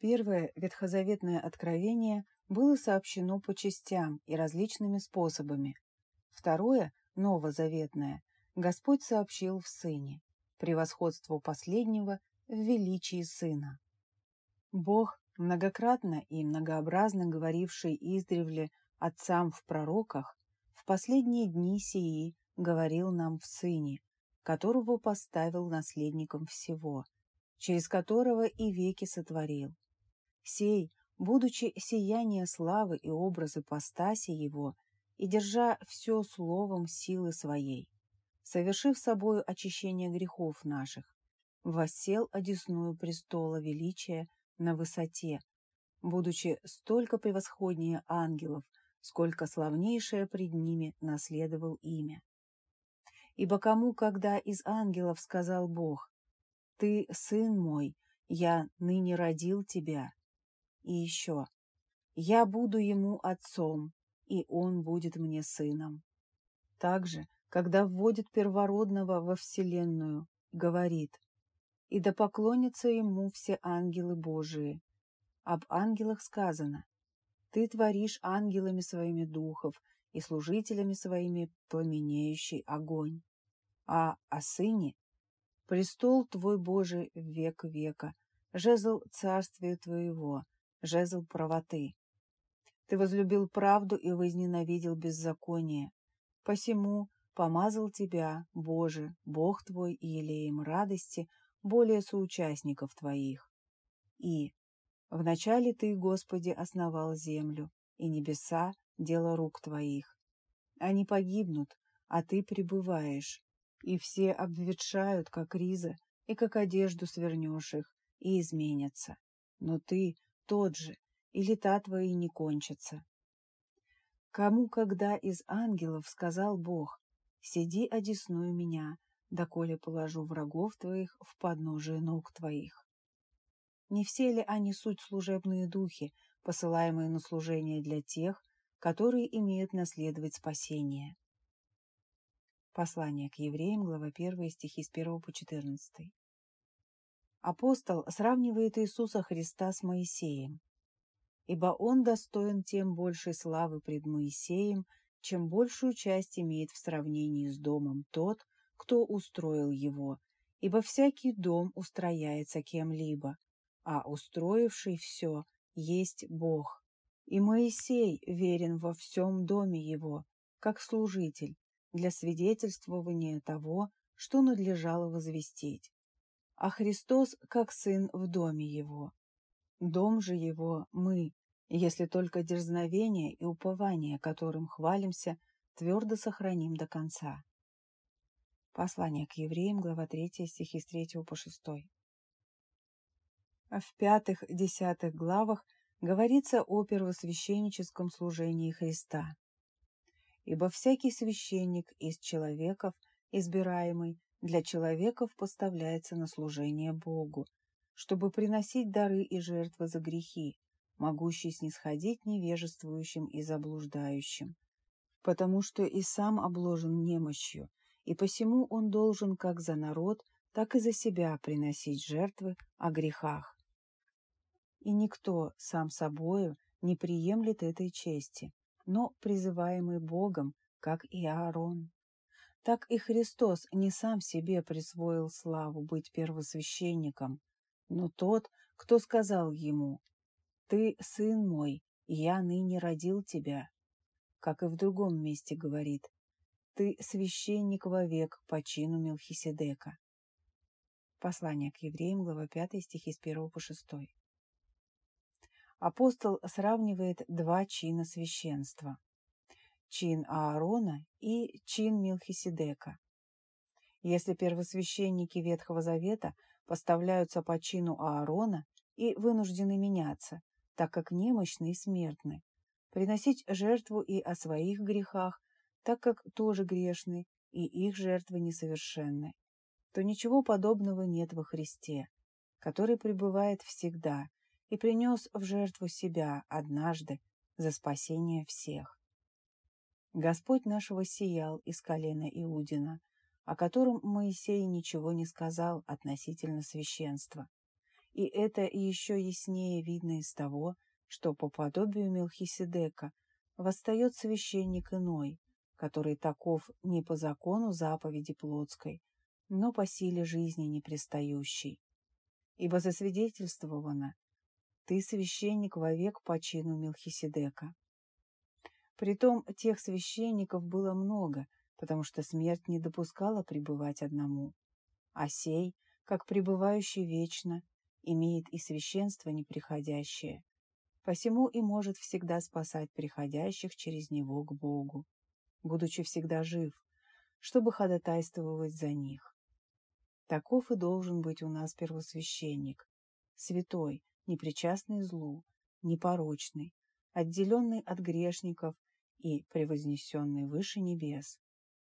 Первое ветхозаветное откровение было сообщено по частям и различными способами. Второе, новозаветное, Господь сообщил в Сыне, превосходство последнего в величии Сына. Бог, многократно и многообразно говоривший издревле отцам в пророках, в последние дни сии говорил нам в Сыне, которого поставил наследником всего, через которого и веки сотворил. Сей, будучи сияние славы и образы постаси его, и держа все словом силы своей, совершив собою очищение грехов наших, воссел одесную престола величия на высоте, будучи столько превосходнее ангелов, сколько славнейшее пред ними наследовал имя. Ибо кому, когда из ангелов сказал Бог, «Ты, сын мой, я ныне родил тебя», и еще, «Я буду ему отцом, и он будет мне сыном». Также, когда вводит первородного во вселенную, говорит, «И да поклонятся ему все ангелы Божии». Об ангелах сказано, «Ты творишь ангелами своими духов и служителями своими пламенеющий огонь». А о сыне «Престол твой Божий век века, жезл царствия твоего, жезл правоты. Ты возлюбил правду и возненавидел беззаконие. Посему помазал тебя, Боже, Бог твой и елеем радости, более соучастников твоих. И вначале ты, Господи, основал землю, и небеса — дело рук твоих. Они погибнут, а ты пребываешь, и все обветшают, как риза, и как одежду свернешь их, и изменятся. Но ты тот же, и лета твои не кончатся. Кому когда из ангелов сказал Бог, «Сиди одесную меня, доколе положу врагов твоих в подножие ног твоих». Не все ли они суть служебные духи, посылаемые на служение для тех, которые имеют наследовать спасение? Послание к евреям, глава 1, стихи с 1 по 14. Апостол сравнивает Иисуса Христа с Моисеем. Ибо он достоин тем большей славы пред Моисеем, чем большую часть имеет в сравнении с домом тот, кто устроил его, ибо всякий дом устрояется кем-либо, а устроивший все есть Бог. И Моисей верен во всем доме его, как служитель, для свидетельствования того, что надлежало возвестить а Христос как Сын в доме Его. Дом же Его мы, если только дерзновение и упование, которым хвалимся, твердо сохраним до конца. Послание к евреям, глава 3, стихи с 3 по 6. В пятых-десятых главах говорится о первосвященническом служении Христа. «Ибо всякий священник из человеков, избираемый, для человеков поставляется на служение Богу, чтобы приносить дары и жертвы за грехи, могущие снисходить невежествующим и заблуждающим, потому что и сам обложен немощью, и посему он должен как за народ, так и за себя приносить жертвы о грехах. И никто сам собою не приемлет этой чести, но призываемый Богом, как и Аарон так и Христос не сам себе присвоил славу быть первосвященником, но тот, кто сказал ему «Ты, сын мой, я ныне родил тебя», как и в другом месте говорит «Ты священник вовек по чину Мелхиседека». Послание к евреям, глава 5, стихи с 1 по 6. Апостол сравнивает два чина священства чин Аарона и чин Милхиседека. Если первосвященники Ветхого Завета поставляются по чину Аарона и вынуждены меняться, так как немощны и смертны, приносить жертву и о своих грехах, так как тоже грешны, и их жертвы несовершенны, то ничего подобного нет во Христе, который пребывает всегда и принес в жертву себя однажды за спасение всех. Господь нашего сиял из колена Иудина, о котором Моисей ничего не сказал относительно священства. И это еще яснее видно из того, что по подобию Мелхиседека восстает священник иной, который таков не по закону заповеди плотской, но по силе жизни непристающей. Ибо засвидетельствовано, ты священник вовек по чину Мелхиседека. Притом тех священников было много, потому что смерть не допускала пребывать одному. А сей, как пребывающий вечно, имеет и священство неприходящее, посему и может всегда спасать приходящих через него к Богу, будучи всегда жив, чтобы ходатайствовать за них. Таков и должен быть у нас первосвященник, святой, непричастный злу, непорочный, отделенный от грешников и превознесенный выше небес,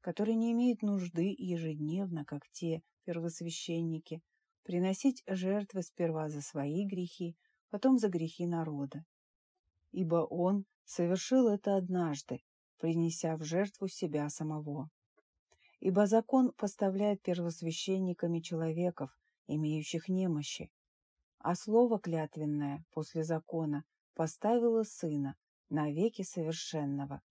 который не имеет нужды ежедневно, как те первосвященники, приносить жертвы сперва за свои грехи, потом за грехи народа. Ибо он совершил это однажды, принеся в жертву себя самого. Ибо закон поставляет первосвященниками человеков, имеющих немощи, а слово клятвенное после закона поставило сына, навеки совершенного.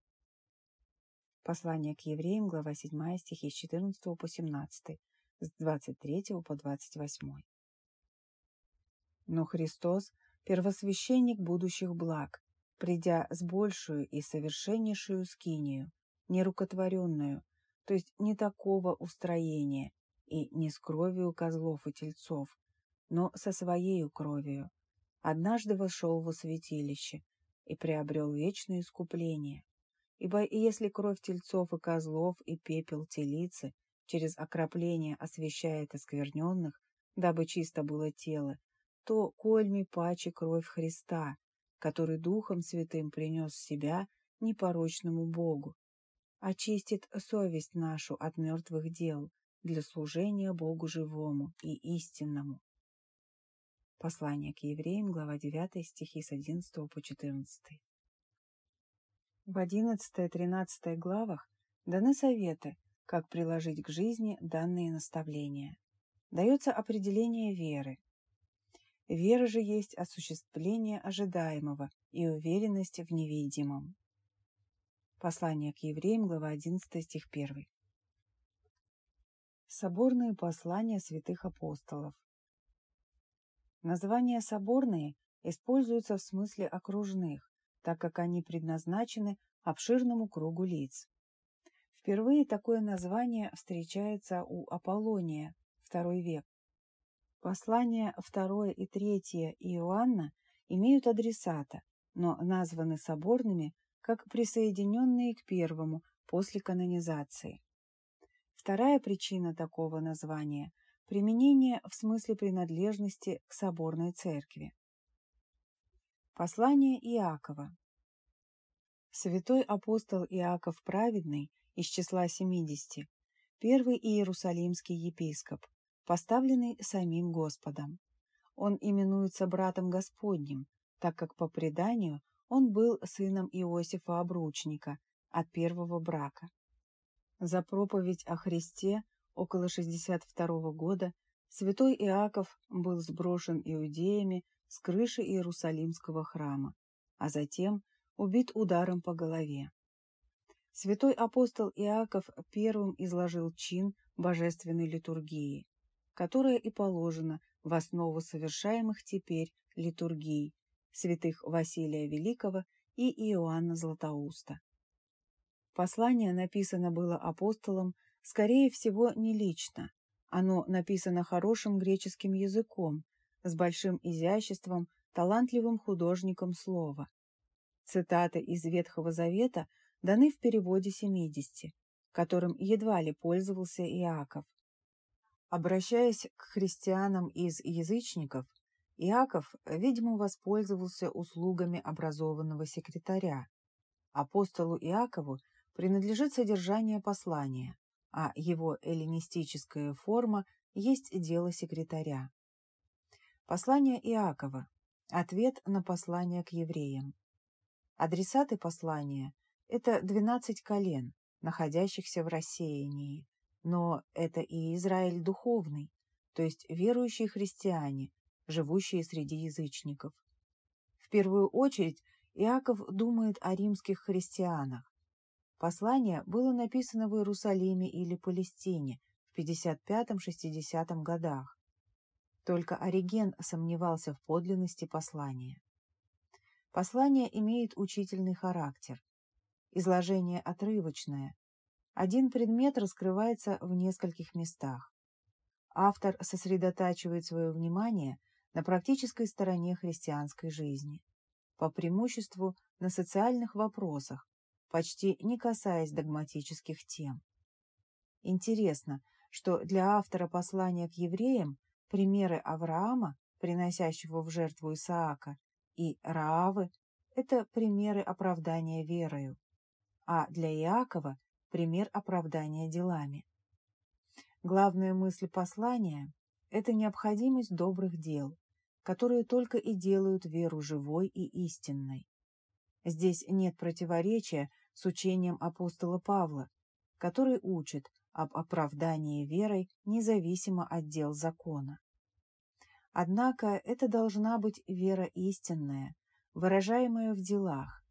Послание к евреям, глава 7, стихи с 14 по 17, с 23 по 28. Но Христос – первосвященник будущих благ, придя с большую и совершеннейшую скинию, нерукотворенную, то есть не такого устроения и не с кровью козлов и тельцов, но со своею кровью, однажды вошел во святилище и приобрел вечное искупление. Ибо если кровь тельцов и козлов и пепел телицы через окропление освещает оскверненных, дабы чисто было тело, то кольми паче кровь Христа, который Духом Святым принес себя непорочному Богу, очистит совесть нашу от мертвых дел для служения Богу живому и истинному. Послание к евреям, глава 9, стихи с 11 по 14. В 11-13 главах даны советы, как приложить к жизни данные наставления. Дается определение веры. Вера же есть осуществление ожидаемого и уверенность в невидимом. Послание к евреям, глава 11, стих 1. Соборные послания святых апостолов. Названия соборные используются в смысле окружных, так как они предназначены обширному кругу лиц. Впервые такое название встречается у Аполлония, II век. Послания II и III Иоанна имеют адресата, но названы соборными как присоединенные к первому после канонизации. Вторая причина такого названия Применение в смысле принадлежности к соборной церкви. Послание Иакова. Святой апостол Иаков Праведный из числа 70, первый иерусалимский епископ, поставленный самим Господом. Он именуется братом Господним, так как по преданию он был сыном Иосифа Обручника от первого брака. За проповедь о Христе около 62 года святой Иаков был сброшен иудеями с крыши Иерусалимского храма, а затем убит ударом по голове. Святой апостол Иаков первым изложил чин божественной литургии, которая и положена в основу совершаемых теперь литургий святых Василия Великого и Иоанна Златоуста. Послание написано было апостолом Скорее всего, не лично. Оно написано хорошим греческим языком, с большим изяществом, талантливым художником слова. Цитаты из Ветхого Завета даны в переводе 70, которым едва ли пользовался Иаков. Обращаясь к христианам из язычников, Иаков, видимо, воспользовался услугами образованного секретаря. Апостолу Иакову принадлежит содержание послания а его эллинистическая форма есть дело секретаря. Послание Иакова. Ответ на послание к евреям. Адресаты послания – это 12 колен, находящихся в рассеянии, но это и Израиль духовный, то есть верующие христиане, живущие среди язычников. В первую очередь Иаков думает о римских христианах. Послание было написано в Иерусалиме или Палестине в 55-60 годах. Только Ориген сомневался в подлинности послания. Послание имеет учительный характер. Изложение отрывочное. Один предмет раскрывается в нескольких местах. Автор сосредотачивает свое внимание на практической стороне христианской жизни, по преимуществу на социальных вопросах, почти не касаясь догматических тем. Интересно, что для автора послания к евреям примеры Авраама, приносящего в жертву Исаака, и Раавы – это примеры оправдания верою, а для Иакова – пример оправдания делами. Главная мысль послания – это необходимость добрых дел, которые только и делают веру живой и истинной. Здесь нет противоречия с учением апостола Павла, который учит об оправдании верой независимо от дел закона. Однако это должна быть вера истинная, выражаемая в делах.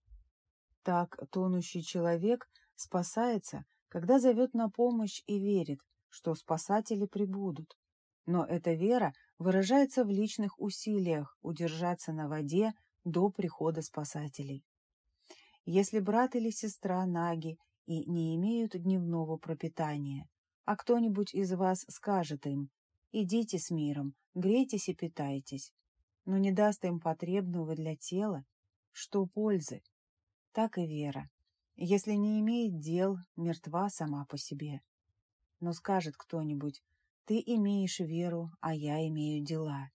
Так тонущий человек спасается, когда зовет на помощь и верит, что спасатели прибудут. Но эта вера выражается в личных усилиях удержаться на воде до прихода спасателей. Если брат или сестра наги и не имеют дневного пропитания, а кто-нибудь из вас скажет им «идите с миром, грейтесь и питайтесь», но не даст им потребного для тела, что пользы? Так и вера. Если не имеет дел, мертва сама по себе. Но скажет кто-нибудь, ты имеешь веру, а я имею дела.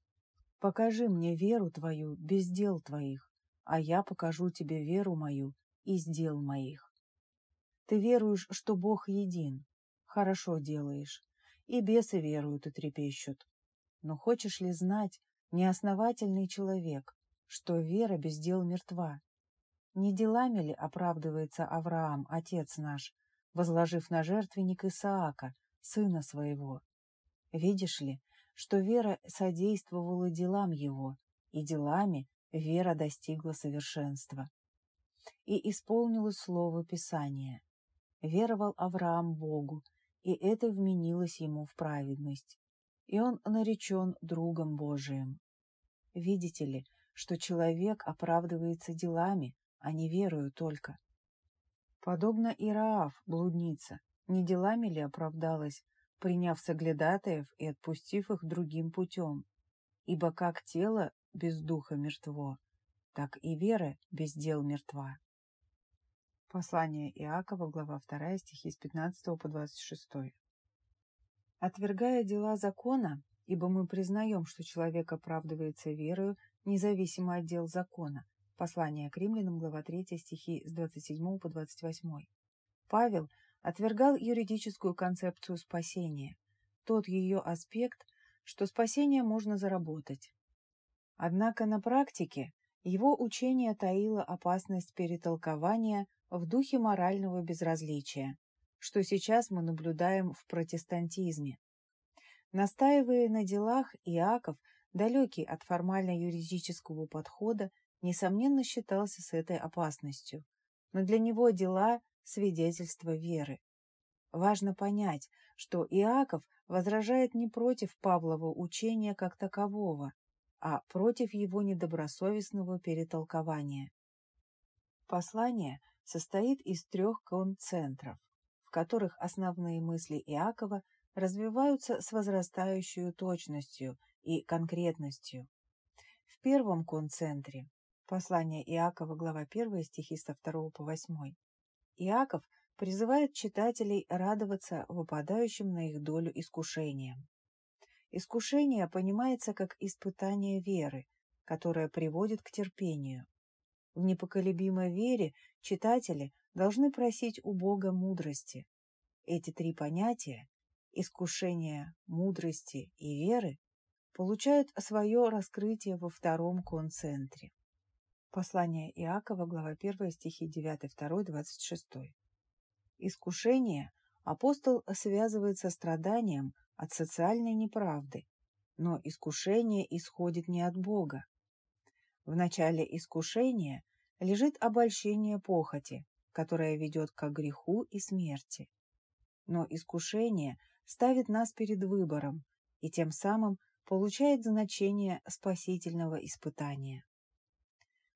Покажи мне веру твою без дел твоих, а я покажу тебе веру мою из дел моих. Ты веруешь, что Бог един. Хорошо делаешь. И бесы веруют и трепещут. Но хочешь ли знать, неосновательный человек, что вера без дел мертва? Не делами ли оправдывается Авраам, отец наш, возложив на жертвенник Исаака, сына своего. Видишь ли, что вера содействовала делам его, и делами вера достигла совершенства. И исполнилось слово Писания. Веровал Авраам Богу, и это вменилось ему в праведность. И он наречен другом Божиим. Видите ли, что человек оправдывается делами, а не верою только. Подобно Ираав, блудница, не делами ли оправдалась, приняв соглядатаев и отпустив их другим путем? Ибо как тело без духа мертво, так и вера без дел мертва. Послание Иакова, глава 2, стихи с 15 по 26. Отвергая дела закона, ибо мы признаем, что человек оправдывается верою, независимо от дел закона. Послание к римлянам, глава 3, стихи с 27 по 28. Павел отвергал юридическую концепцию спасения, тот ее аспект, что спасение можно заработать. Однако на практике его учение таило опасность перетолкования в духе морального безразличия, что сейчас мы наблюдаем в протестантизме. Настаивая на делах, Иаков, далекий от формально-юридического подхода, несомненно считался с этой опасностью, но для него дела – свидетельство веры. Важно понять, что Иаков возражает не против Павлова учения как такового, а против его недобросовестного перетолкования. Послание состоит из трех концентров, в которых основные мысли Иакова развиваются с возрастающей точностью и конкретностью. В первом концентре Послание Иакова, глава 1, стихи со 2 по 8. Иаков призывает читателей радоваться выпадающим на их долю искушениям. Искушение понимается как испытание веры, которое приводит к терпению. В непоколебимой вере читатели должны просить у Бога мудрости. Эти три понятия – искушение, мудрости и веры – получают свое раскрытие во втором концентре. Послание Иакова, глава 1, стихи 9, 2, 26. Искушение апостол связывает со страданием от социальной неправды но искушение исходит не от Бога. В начале искушения лежит обольщение похоти, которое ведет к греху и смерти. Но искушение ставит нас перед выбором и тем самым получает значение спасительного испытания.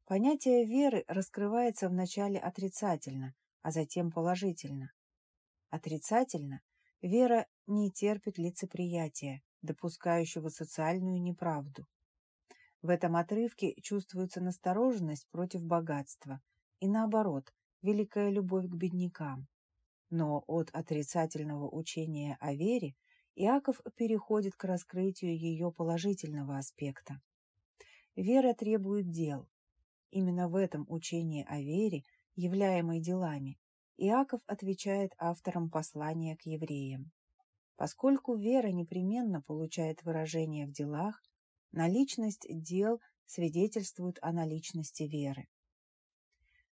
Понятие веры раскрывается вначале отрицательно, а затем положительно. Отрицательно вера не терпит лицеприятия, допускающего социальную неправду. В этом отрывке чувствуется настороженность против богатства и, наоборот, великая любовь к беднякам. Но от отрицательного учения о вере Иаков переходит к раскрытию ее положительного аспекта. Вера требует дел. Именно в этом учении о вере, являемой делами, Иаков отвечает авторам послания к евреям. Поскольку вера непременно получает выражение в делах, наличность дел свидетельствует о наличности веры.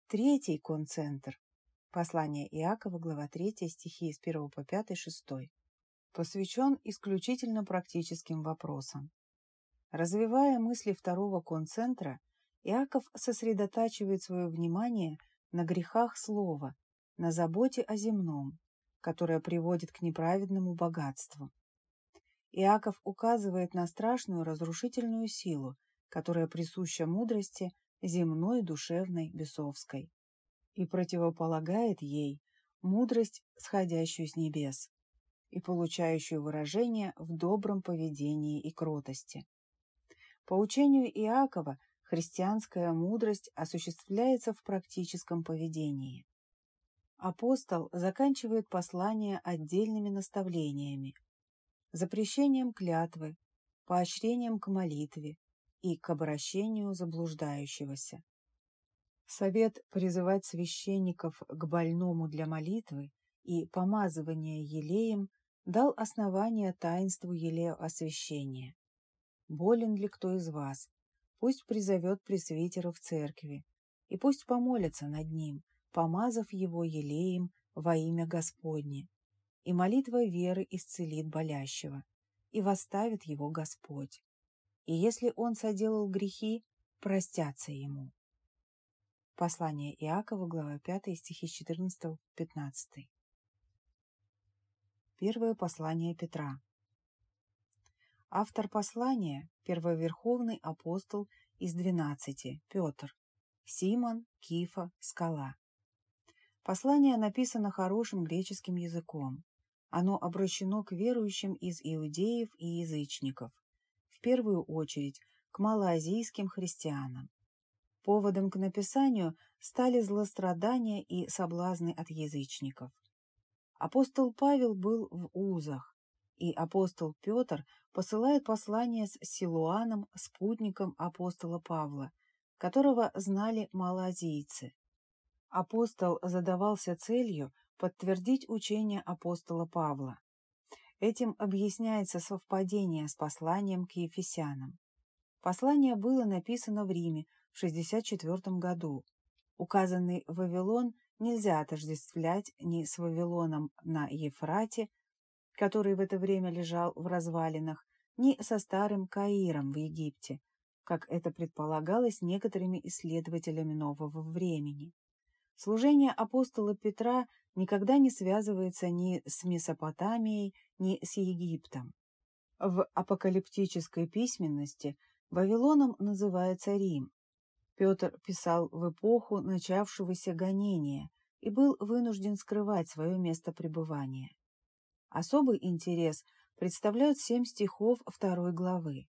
Третий концентр. Послание Иакова, глава 3, стихи с 1 по 5, 6. Посвящен исключительно практическим вопросам. Развивая мысли второго концентра, Иаков сосредотачивает свое внимание на грехах слова, на заботе о земном, которая приводит к неправедному богатству. Иаков указывает на страшную разрушительную силу, которая присуща мудрости земной, душевной, бесовской, и противополагает ей мудрость, сходящую с небес, и получающую выражение в добром поведении и кротости. По учению Иакова христианская мудрость осуществляется в практическом поведении. Апостол заканчивает послание отдельными наставлениями, запрещением клятвы, поощрением к молитве, и к обращению заблуждающегося. Совет призывать священников к больному для молитвы и помазывания елеем дал основание таинству елею освящения. Болен ли кто из вас? Пусть призовет пресвитера в церкви, и пусть помолится над ним, помазав его елеем во имя Господне. И молитва веры исцелит болящего, и восставит его Господь и если он соделал грехи, простятся ему. Послание Иакова, глава 5, стихи с 14 15. Первое послание Петра. Автор послания – первоверховный апостол из двенадцати, Петр, Симон, Кифа, Скала. Послание написано хорошим греческим языком. Оно обращено к верующим из иудеев и язычников в первую очередь к малоазийским христианам. Поводом к написанию стали злострадания и соблазны от язычников. Апостол Павел был в узах, и апостол Петр посылает послание с Силуаном, спутником апостола Павла, которого знали малоазийцы. Апостол задавался целью подтвердить учение апостола Павла. Этим объясняется совпадение с посланием к Ефесянам. Послание было написано в Риме в 64 году. Указанный Вавилон нельзя отождествлять ни с Вавилоном на Ефрате, который в это время лежал в развалинах, ни со старым Каиром в Египте, как это предполагалось некоторыми исследователями нового времени. Служение апостола Петра никогда не связывается ни с Месопотамией, ни с Египтом. В апокалиптической письменности Вавилоном называется Рим. Петр писал в эпоху начавшегося гонения и был вынужден скрывать свое место пребывания. Особый интерес представляют семь стихов второй главы.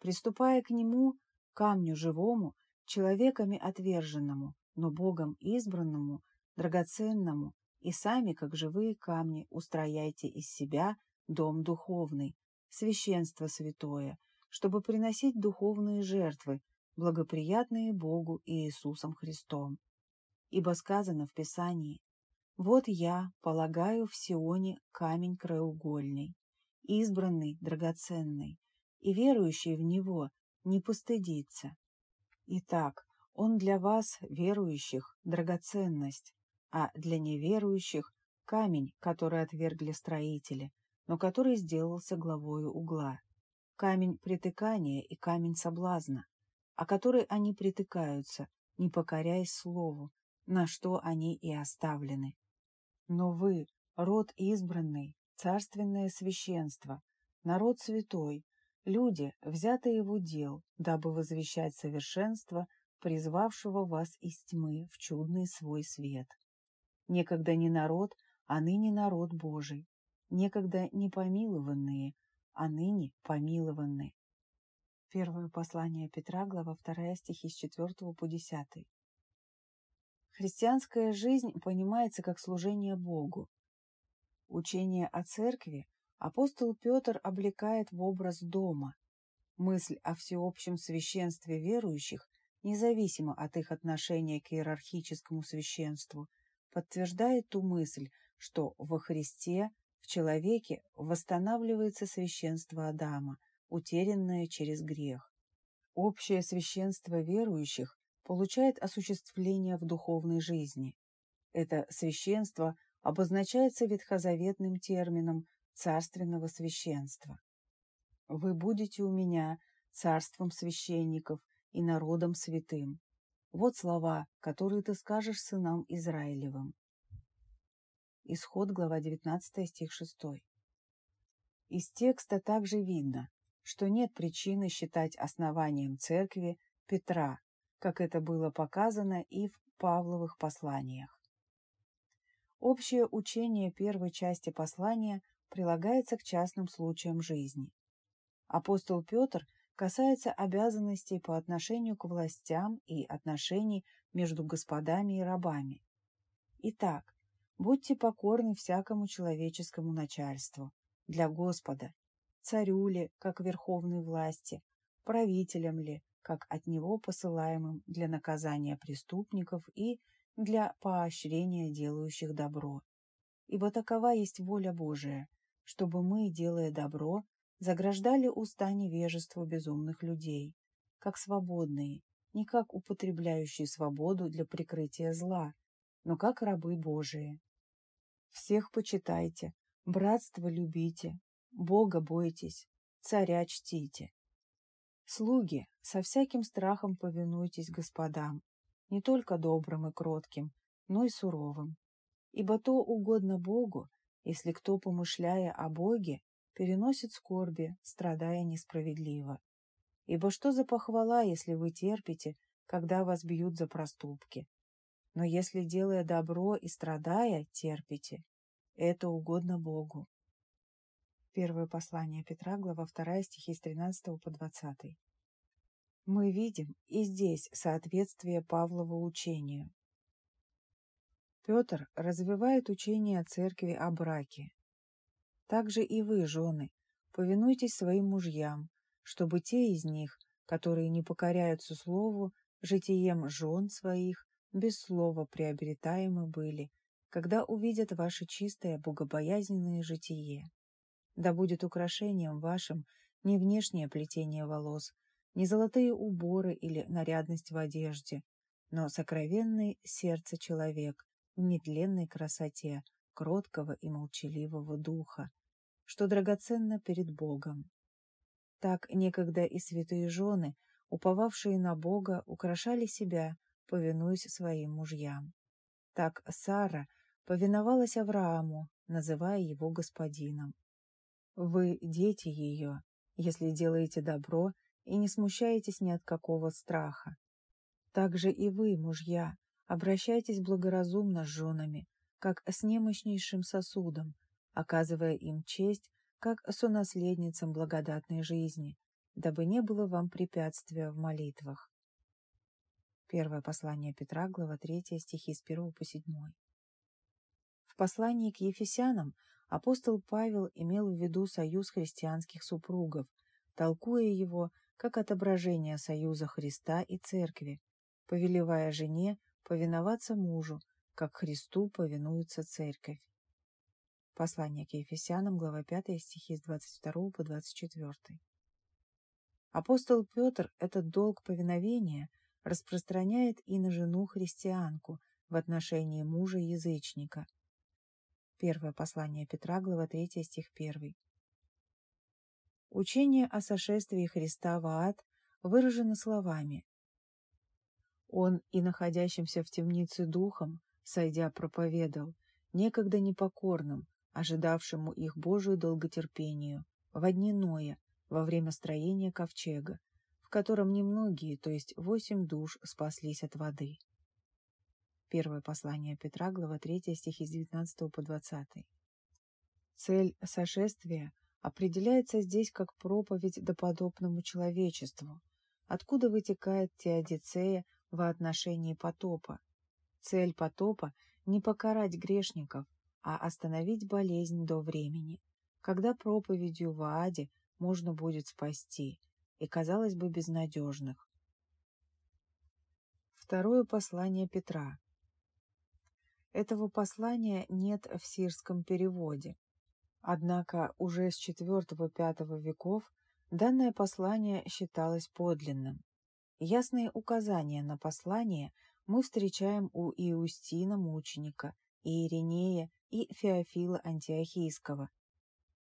Приступая к нему, камню живому, человеками отверженному, но Богом избранному, драгоценному, и сами, как живые камни, устрояйте из себя дом духовный, священство святое, чтобы приносить духовные жертвы, благоприятные Богу и Иисусом Христом. Ибо сказано в Писании, «Вот я полагаю в Сионе камень краеугольный, избранный, драгоценный, и верующий в него не постыдится». Итак, он для вас, верующих, драгоценность, а для неверующих – камень, который отвергли строители, но который сделался главою угла. камень притыкания и камень соблазна, о который они притыкаются, не покоряясь слову, на что они и оставлены. Но вы, род избранный, царственное священство, народ святой, люди, взятые в удел, дабы возвещать совершенство, призвавшего вас из тьмы в чудный свой свет. Некогда не народ, а ныне народ Божий, некогда не помилованные, а ныне помилованы. Первое послание Петра, глава 2, стихи с 4 по 10. Христианская жизнь понимается как служение Богу. Учение о церкви апостол Петр облекает в образ дома. Мысль о всеобщем священстве верующих, независимо от их отношения к иерархическому священству, подтверждает ту мысль, что во Христе в человеке восстанавливается священство Адама, утерянное через грех. Общее священство верующих получает осуществление в духовной жизни. Это священство обозначается ветхозаветным термином царственного священства. «Вы будете у меня царством священников и народом святым». Вот слова, которые ты скажешь сынам Израилевым. Исход, глава 19, стих 6. Из текста также видно, что нет причины считать основанием церкви Петра, как это было показано и в Павловых посланиях. Общее учение первой части послания прилагается к частным случаям жизни. Апостол Петр касается обязанностей по отношению к властям и отношений между господами и рабами. Итак, Будьте покорны всякому человеческому начальству, для Господа, царю ли, как верховной власти, правителям ли, как от него посылаемым для наказания преступников и для поощрения делающих добро. Ибо такова есть воля Божия, чтобы мы, делая добро, заграждали уста невежеству безумных людей, как свободные, не как употребляющие свободу для прикрытия зла, но как рабы Божии. Всех почитайте, братство любите, Бога бойтесь, царя чтите. Слуги, со всяким страхом повинуйтесь господам, не только добрым и кротким, но и суровым. Ибо то угодно Богу, если кто, помышляя о Боге, переносит скорби, страдая несправедливо. Ибо что за похвала, если вы терпите, когда вас бьют за проступки? Но если, делая добро и страдая, терпите, это угодно Богу. Первое послание Петра, глава 2, стихи с 13 по 20. Мы видим и здесь соответствие Павлову учению. Петр развивает учение о церкви о браке. Также и вы, жены, повинуйтесь своим мужьям, чтобы те из них, которые не покоряются слову, житием жен своих, без слова приобретаемы были, когда увидят ваше чистое богобоязненное житие. Да будет украшением вашим не внешнее плетение волос, не золотые уборы или нарядность в одежде, но сокровенный сердце человек в нетленной красоте кроткого и молчаливого духа, что драгоценно перед Богом. Так некогда и святые жены, уповавшие на Бога, украшали себя, повинуясь своим мужьям. Так Сара повиновалась Аврааму, называя его господином. Вы дети ее, если делаете добро и не смущаетесь ни от какого страха. Также и вы, мужья, обращайтесь благоразумно с женами, как с немощнейшим сосудом, оказывая им честь, как сонаследницам благодатной жизни, дабы не было вам препятствия в молитвах. Первое послание Петра, глава 3, стихи с 1 по 7. В послании к Ефесянам апостол Павел имел в виду союз христианских супругов, толкуя его как отображение союза Христа и Церкви, повелевая жене повиноваться мужу, как Христу повинуется Церковь. Послание к Ефесянам, глава 5, стихи с 22 по 24. Апостол Петр этот долг повиновения распространяет и на жену-христианку в отношении мужа-язычника. Первое послание Петра, глава 3, стих 1. Учение о сошествии Христа в ад выражено словами «Он и находящимся в темнице духом, сойдя, проповедал, некогда непокорным, ожидавшему их Божию долготерпению, во дни Ноя, во время строения ковчега, в котором немногие, то есть восемь душ, спаслись от воды». Первое послание Петра, глава 3, стихи с 19 по 20. Цель сошествия определяется здесь как проповедь доподобному человечеству, откуда вытекает теодицея во отношении потопа. Цель потопа – не покарать грешников, а остановить болезнь до времени, когда проповедью в Ааде можно будет спасти, и, казалось бы, безнадежных. Второе послание Петра. Этого послания нет в сирском переводе. Однако уже с IV-V веков данное послание считалось подлинным. Ясные указания на послание мы встречаем у Иустина Мученика, Иеринея и Феофила Антиохийского.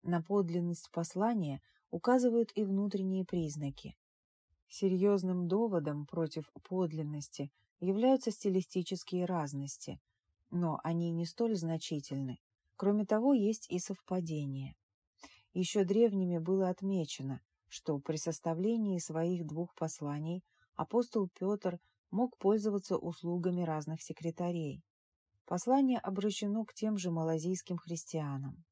На подлинность послания указывают и внутренние признаки. Серьезным доводом против подлинности являются стилистические разности, но они не столь значительны. Кроме того, есть и совпадение. Еще древними было отмечено, что при составлении своих двух посланий апостол Петр мог пользоваться услугами разных секретарей. Послание обращено к тем же малазийским христианам.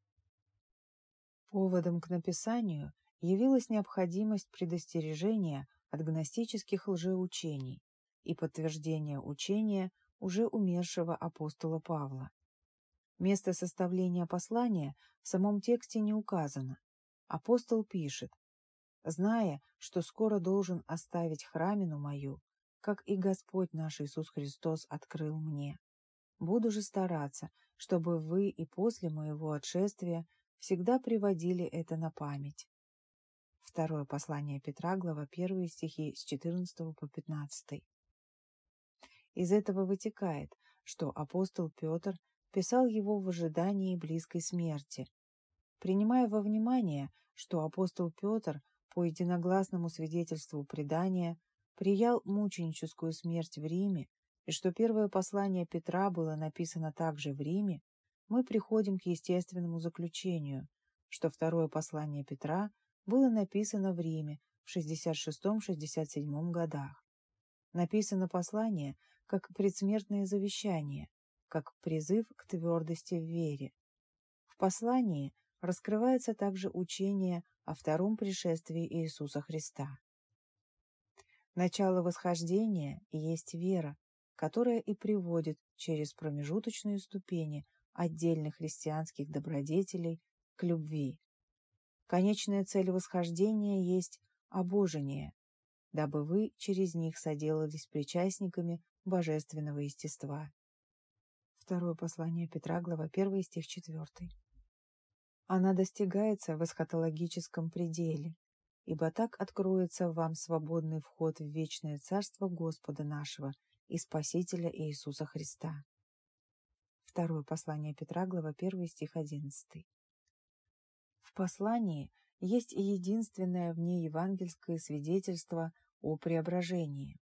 Поводом к написанию явилась необходимость предостережения от гностических лжеучений и подтверждения учения уже умершего апостола Павла. Место составления послания в самом тексте не указано. Апостол пишет, «Зная, что скоро должен оставить храмину мою, как и Господь наш Иисус Христос открыл мне, буду же стараться, чтобы вы и после моего отшествия всегда приводили это на память». Второе послание Петра, глава 1 стихи с 14 по 15. Из этого вытекает, что апостол Петр писал его в ожидании близкой смерти. Принимая во внимание, что апостол Петр по единогласному свидетельству предания приял мученическую смерть в Риме, и что первое послание Петра было написано также в Риме, мы приходим к естественному заключению, что второе послание Петра было написано в Риме в 66-67 годах. Написано послание как предсмертное завещание, как призыв к твердости в вере. В послании раскрывается также учение о втором пришествии Иисуса Христа. Начало восхождения есть вера, которая и приводит через промежуточные ступени отдельных христианских добродетелей к любви. Конечная цель восхождения есть обожение, дабы вы через них соделались причастниками божественного естества. Второе послание Петра, глава 1, стих 4. Она достигается в эсхатологическом пределе, ибо так откроется вам свободный вход в вечное царство Господа нашего и Спасителя Иисуса Христа. Второе послание Петра, глава 1, стих 11. В послании есть единственное в ней евангельское свидетельство о преображении.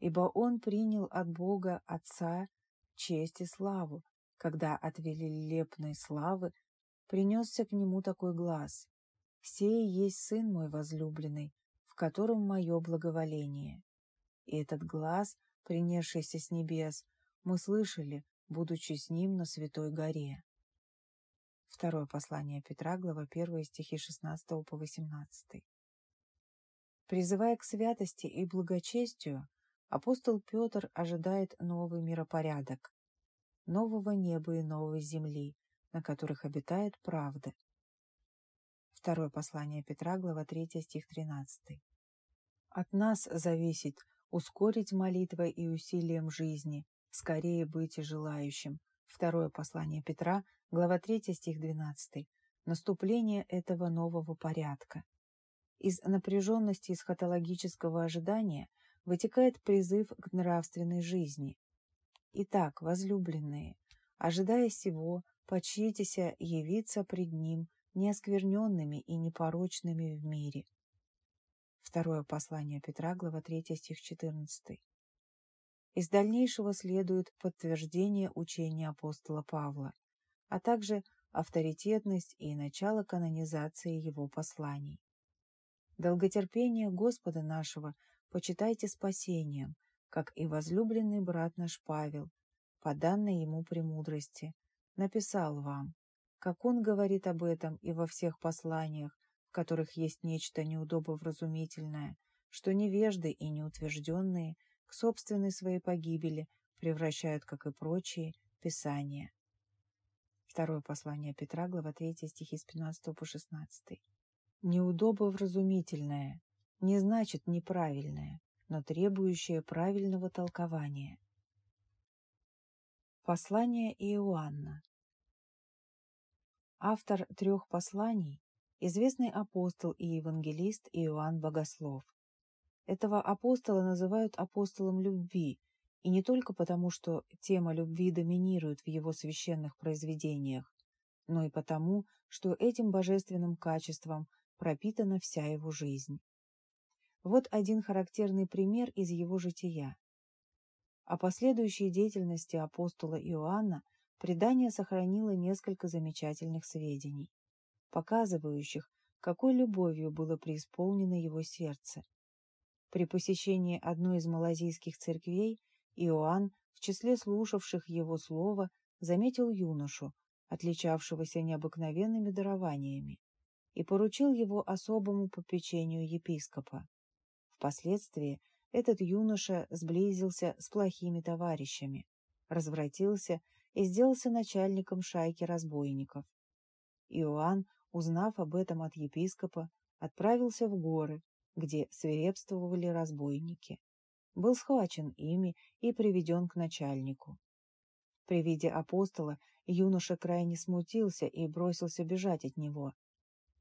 Ибо он принял от Бога Отца честь и славу, когда от велелепной славы принесся к нему такой глаз. «Сей есть Сын мой возлюбленный, в котором мое благоволение». И этот глаз, принесшийся с небес, мы слышали, будучи с ним на Святой горе. Второе послание Петра, глава 1, стихи 16 по 18. Призывая к святости и благочестию, апостол Петр ожидает новый миропорядок, нового неба и новой земли, на которых обитает правда. Второе послание Петра, глава 3, стих 13. От нас зависит ускорить молитвой и усилием жизни, скорее быть желающим. Второе послание Петра, глава 3, стих 12. Наступление этого нового порядка. Из напряженности эсхатологического ожидания – вытекает призыв к нравственной жизни. Итак, возлюбленные, ожидая сего, почитеся явиться пред Ним неоскверненными и непорочными в мире. Второе послание Петра, глава 3, стих 14. Из дальнейшего следует подтверждение учения апостола Павла, а также авторитетность и начало канонизации его посланий. Долготерпение Господа нашего почитайте спасением, как и возлюбленный брат наш Павел, по данной ему премудрости, написал вам, как он говорит об этом и во всех посланиях, которых есть нечто неудобовразумительное, что невежды и неутвержденные к собственной своей погибели превращают, как и прочие, Писания. Второе послание Петра, глава 3, стихи с 15 по 16. Неудобовразумительное не значит неправильное, но требующее правильного толкования. Послание Иоанна Автор трех посланий – известный апостол и евангелист Иоанн Богослов. Этого апостола называют апостолом любви, и не только потому, что тема любви доминирует в его священных произведениях, но и потому, что этим божественным качеством пропитана вся его жизнь. Вот один характерный пример из его жития. О последующей деятельности апостола Иоанна предание сохранило несколько замечательных сведений, показывающих, какой любовью было преисполнено его сердце. При посещении одной из малазийских церквей Иоанн, в числе слушавших его слова, заметил юношу, отличавшегося необыкновенными дарованиями, и поручил его особому попечению епископа. Впоследствии этот юноша сблизился с плохими товарищами, развратился и сделался начальником шайки разбойников. Иоанн, узнав об этом от епископа, отправился в горы, где свирепствовали разбойники. Был схвачен ими и приведен к начальнику. При виде апостола юноша крайне смутился и бросился бежать от него.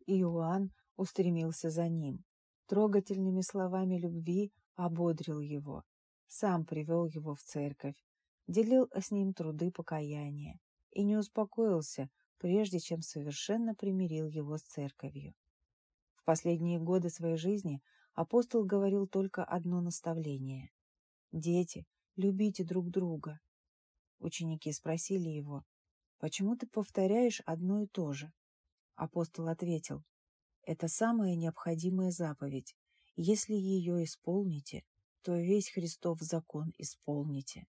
Иоанн устремился за ним. Трогательными словами любви ободрил его. Сам привел его в церковь, делил с ним труды покаяния и не успокоился, прежде чем совершенно примирил его с церковью. В последние годы своей жизни апостол говорил только одно наставление. «Дети, любите друг друга». Ученики спросили его, «Почему ты повторяешь одно и то же?» Апостол ответил, «Это самая необходимая заповедь. Если ее исполните, то весь Христов закон исполните».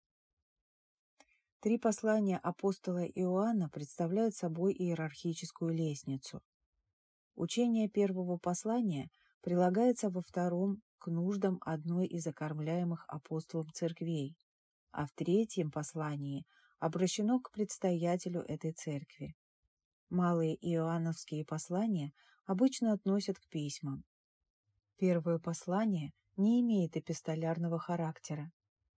Три послания апостола Иоанна представляют собой иерархическую лестницу. Учение первого послания прилагается во втором к нуждам одной из окормляемых апостолом церквей, а в третьем послании обращено к предстоятелю этой церкви. Малые иоанновские послания обычно относят к письмам. Первое послание не имеет эпистолярного характера.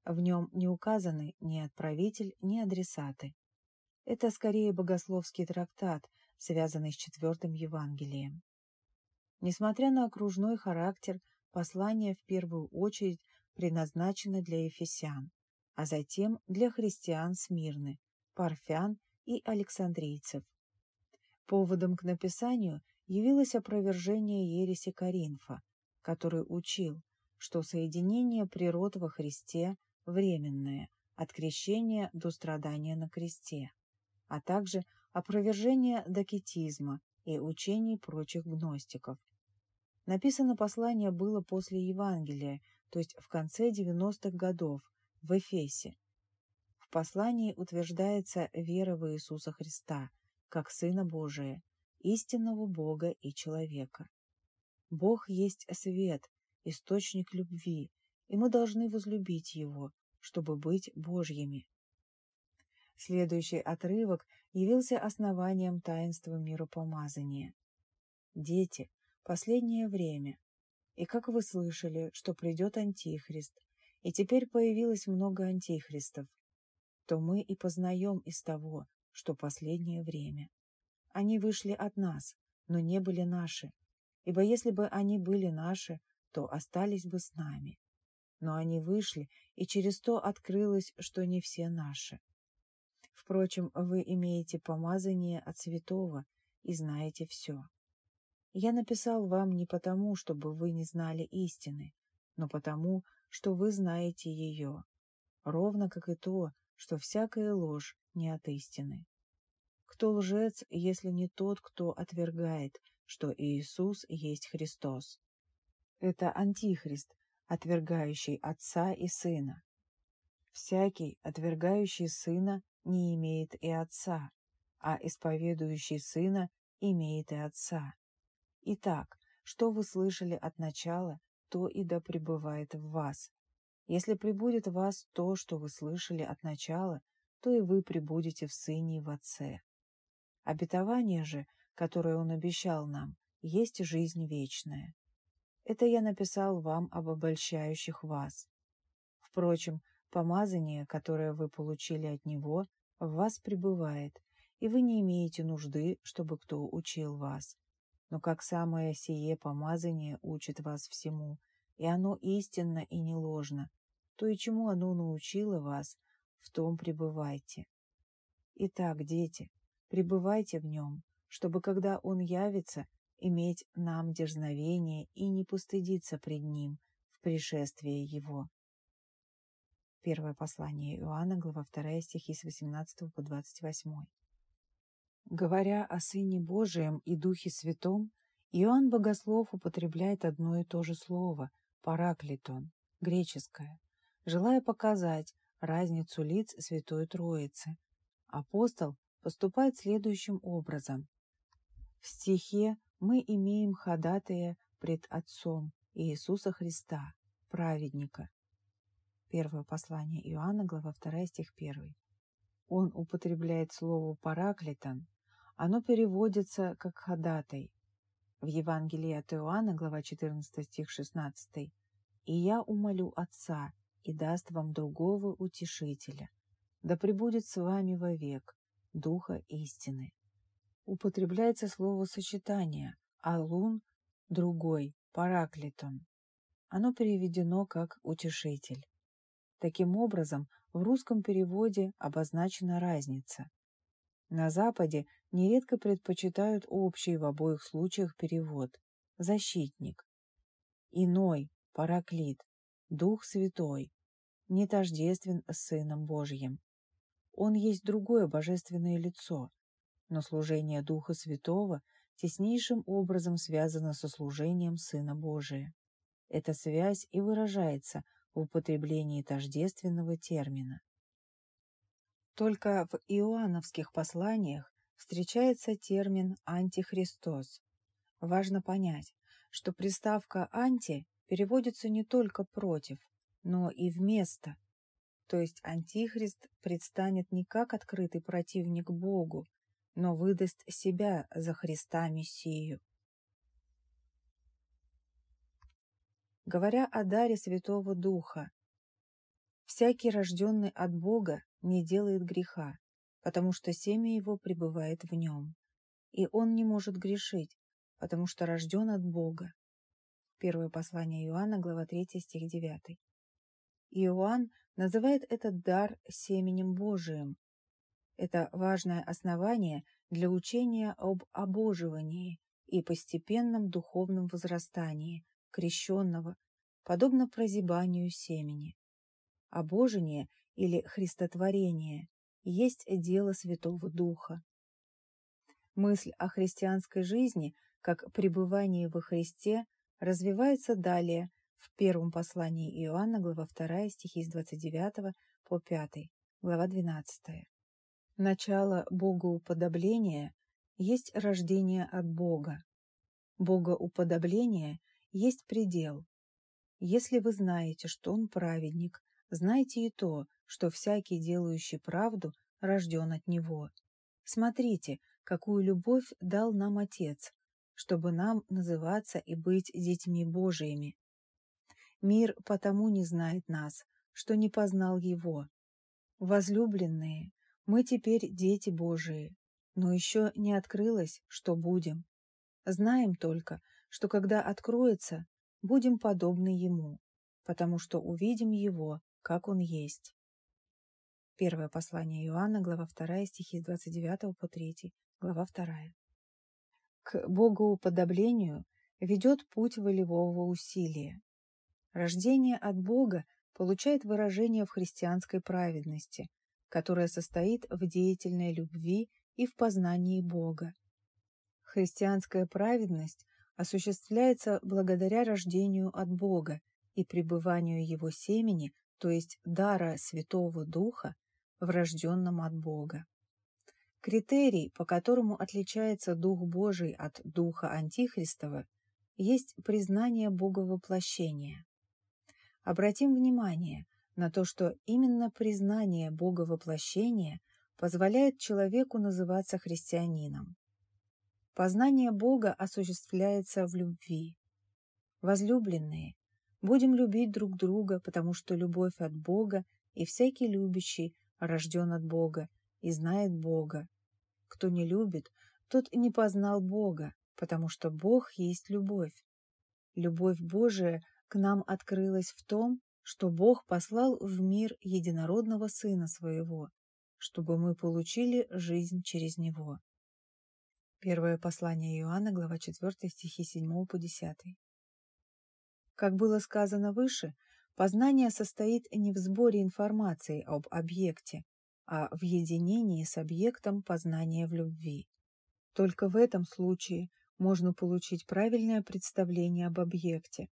В нем не указаны ни отправитель, ни адресаты. Это скорее богословский трактат, связанный с четвертым Евангелием. Несмотря на окружной характер, послание в первую очередь предназначено для ефесян, а затем для христиан Смирны, парфян и александрийцев. Поводом к написанию явилось опровержение ереси Каринфа, который учил, что соединение природ во Христе временное, от крещения до страдания на кресте, а также опровержение докетизма и учений прочих гностиков. Написано послание было после Евангелия, то есть в конце 90-х годов, в Эфесе. В послании утверждается вера в Иисуса Христа, как Сына Божия, истинного Бога и человека. Бог есть свет, источник любви, и мы должны возлюбить Его, чтобы быть Божьими. Следующий отрывок явился основанием таинства миропомазания. Дети, последнее время. И как вы слышали, что придет Антихрист, и теперь появилось много антихристов, то мы и познаем из того, что последнее время. Они вышли от нас, но не были наши, ибо если бы они были наши, то остались бы с нами. Но они вышли, и через то открылось, что не все наши. Впрочем, вы имеете помазание от святого и знаете все. Я написал вам не потому, чтобы вы не знали истины, но потому, что вы знаете ее, ровно как и то, что всякая ложь не от истины. Кто лжец, если не тот, кто отвергает, что Иисус есть Христос? Это антихрист, отвергающий Отца и Сына. Всякий, отвергающий Сына, не имеет и Отца, а исповедующий Сына имеет и Отца. Итак, что вы слышали от начала, то и да пребывает в вас. Если прибудет в вас то, что вы слышали от начала, то и вы прибудете в Сыне и в Отце. Обетование же, которое Он обещал нам, есть жизнь вечная. Это я написал вам об обольщающих вас. Впрочем, помазание, которое вы получили от Него, в вас пребывает, и вы не имеете нужды, чтобы кто учил вас. Но как самое сие помазание учит вас всему, и оно истинно и не ложно, то и чему оно научило вас, в том пребывайте. Итак, дети, пребывайте в нем, чтобы, когда он явится, иметь нам дерзновение и не постыдиться пред ним в пришествии его. Первое послание Иоанна, глава 2, стихи с 18 по 28. Говоря о Сыне Божием и Духе Святом, Иоанн Богослов употребляет одно и то же слово – параклитон, греческое, желая показать разницу лиц Святой Троицы. Апостол поступает следующим образом. В стихе мы имеем ходатая пред Отцом Иисуса Христа, праведника. Первое послание Иоанна, глава 2, стих 1. Он употребляет слово «параклитон», оно переводится как «ходатай». В Евангелии от Иоанна, глава 14, стих 16, «И я умолю Отца, и даст вам другого утешителя, да пребудет с вами вовек, Духа истины». Употребляется словосочетание «алун» — «другой», «параклитон». Оно переведено как «утешитель». Таким образом, в русском переводе обозначена разница. На Западе нередко предпочитают общий в обоих случаях перевод «защитник». Иной, параклит, Дух Святой, не тождествен с Сыном Божьим. Он есть другое божественное лицо, но служение Духа Святого теснейшим образом связано со служением Сына Божия. Эта связь и выражается в употреблении тождественного термина. Только в иоанновских посланиях встречается термин «антихристос». Важно понять, что приставка «анти» переводится не только «против», но и «вместо». То есть антихрист предстанет не как открытый противник Богу, но выдаст себя за Христа Мессию. Говоря о даре Святого Духа, всякий рожденный от Бога не делает греха, потому что семя его пребывает в нем. И он не может грешить, потому что рожден от Бога. Первое послание Иоанна, глава 3, стих 9. Иоанн называет этот дар семенем Божиим. Это важное основание для учения об обоживании и постепенном духовном возрастании крещенного, подобно прозябанию семени. Обожение или христотворение есть дело Святого Духа. Мысль о христианской жизни, как пребывании во Христе, развивается далее в первом послании Иоанна, глава 2, стихи с 29 по 5, глава 12. Начало богоуподобления есть рождение от Бога. Богоуподобление есть предел. Если вы знаете, что Он праведник, знайте и то, что всякий, делающий правду, рожден от Него. Смотрите, какую любовь дал нам Отец, чтобы нам называться и быть детьми Божиими. Мир потому не знает нас, что не познал Его. Возлюбленные, мы теперь дети Божии, но еще не открылось, что будем. Знаем только, что когда откроется, будем подобны Ему, потому что увидим Его, как Он есть. Первое послание Иоанна, глава 2, стихи с 29 по 3, глава 2. К богоуподоблению ведет путь волевого усилия. Рождение от Бога получает выражение в христианской праведности, которая состоит в деятельной любви и в познании Бога. Христианская праведность осуществляется благодаря рождению от Бога и пребыванию Его семени, то есть дара Святого Духа, врожденном от Бога. Критерий, по которому отличается Дух Божий от Духа Антихристова, есть признание Бога воплощения. Обратим внимание на то, что именно признание Бога воплощения позволяет человеку называться христианином. Познание Бога осуществляется в любви. Возлюбленные, будем любить друг друга, потому что любовь от Бога, и всякий любящий рожден от Бога и знает Бога. Кто не любит, тот не познал Бога, потому что Бог есть любовь. Любовь Божия к нам открылась в том, что Бог послал в мир единородного Сына Своего, чтобы мы получили жизнь через Него. Первое послание Иоанна, глава 4, стихи 7 по 10. Как было сказано выше, познание состоит не в сборе информации об объекте, а в единении с объектом познания в любви. Только в этом случае можно получить правильное представление об объекте,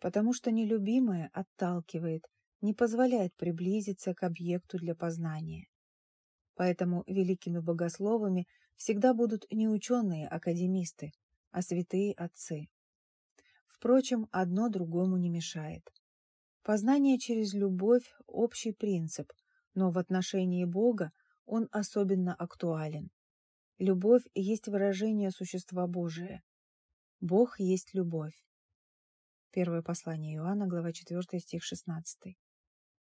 потому что нелюбимое отталкивает, не позволяет приблизиться к объекту для познания. Поэтому великими богословами всегда будут не ученые-академисты, а святые отцы. Впрочем, одно другому не мешает. Познание через любовь – общий принцип, но в отношении Бога он особенно актуален. Любовь есть выражение существа Божия. Бог есть любовь. Первое послание Иоанна, глава 4, стих 16.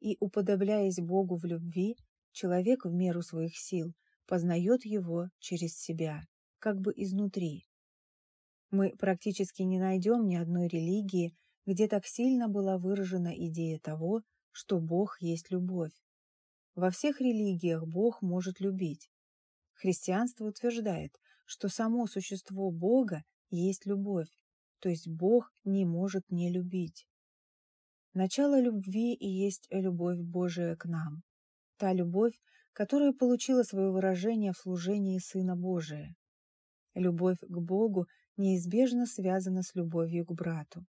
И, уподобляясь Богу в любви, человек в меру своих сил познает его через себя, как бы изнутри. Мы практически не найдем ни одной религии, где так сильно была выражена идея того, что Бог есть любовь. Во всех религиях Бог может любить. Христианство утверждает, что само существо Бога есть любовь, то есть Бог не может не любить. Начало любви и есть любовь Божия к нам. Та любовь, которая получила свое выражение в служении Сына Божия. Любовь к Богу неизбежно связана с любовью к брату.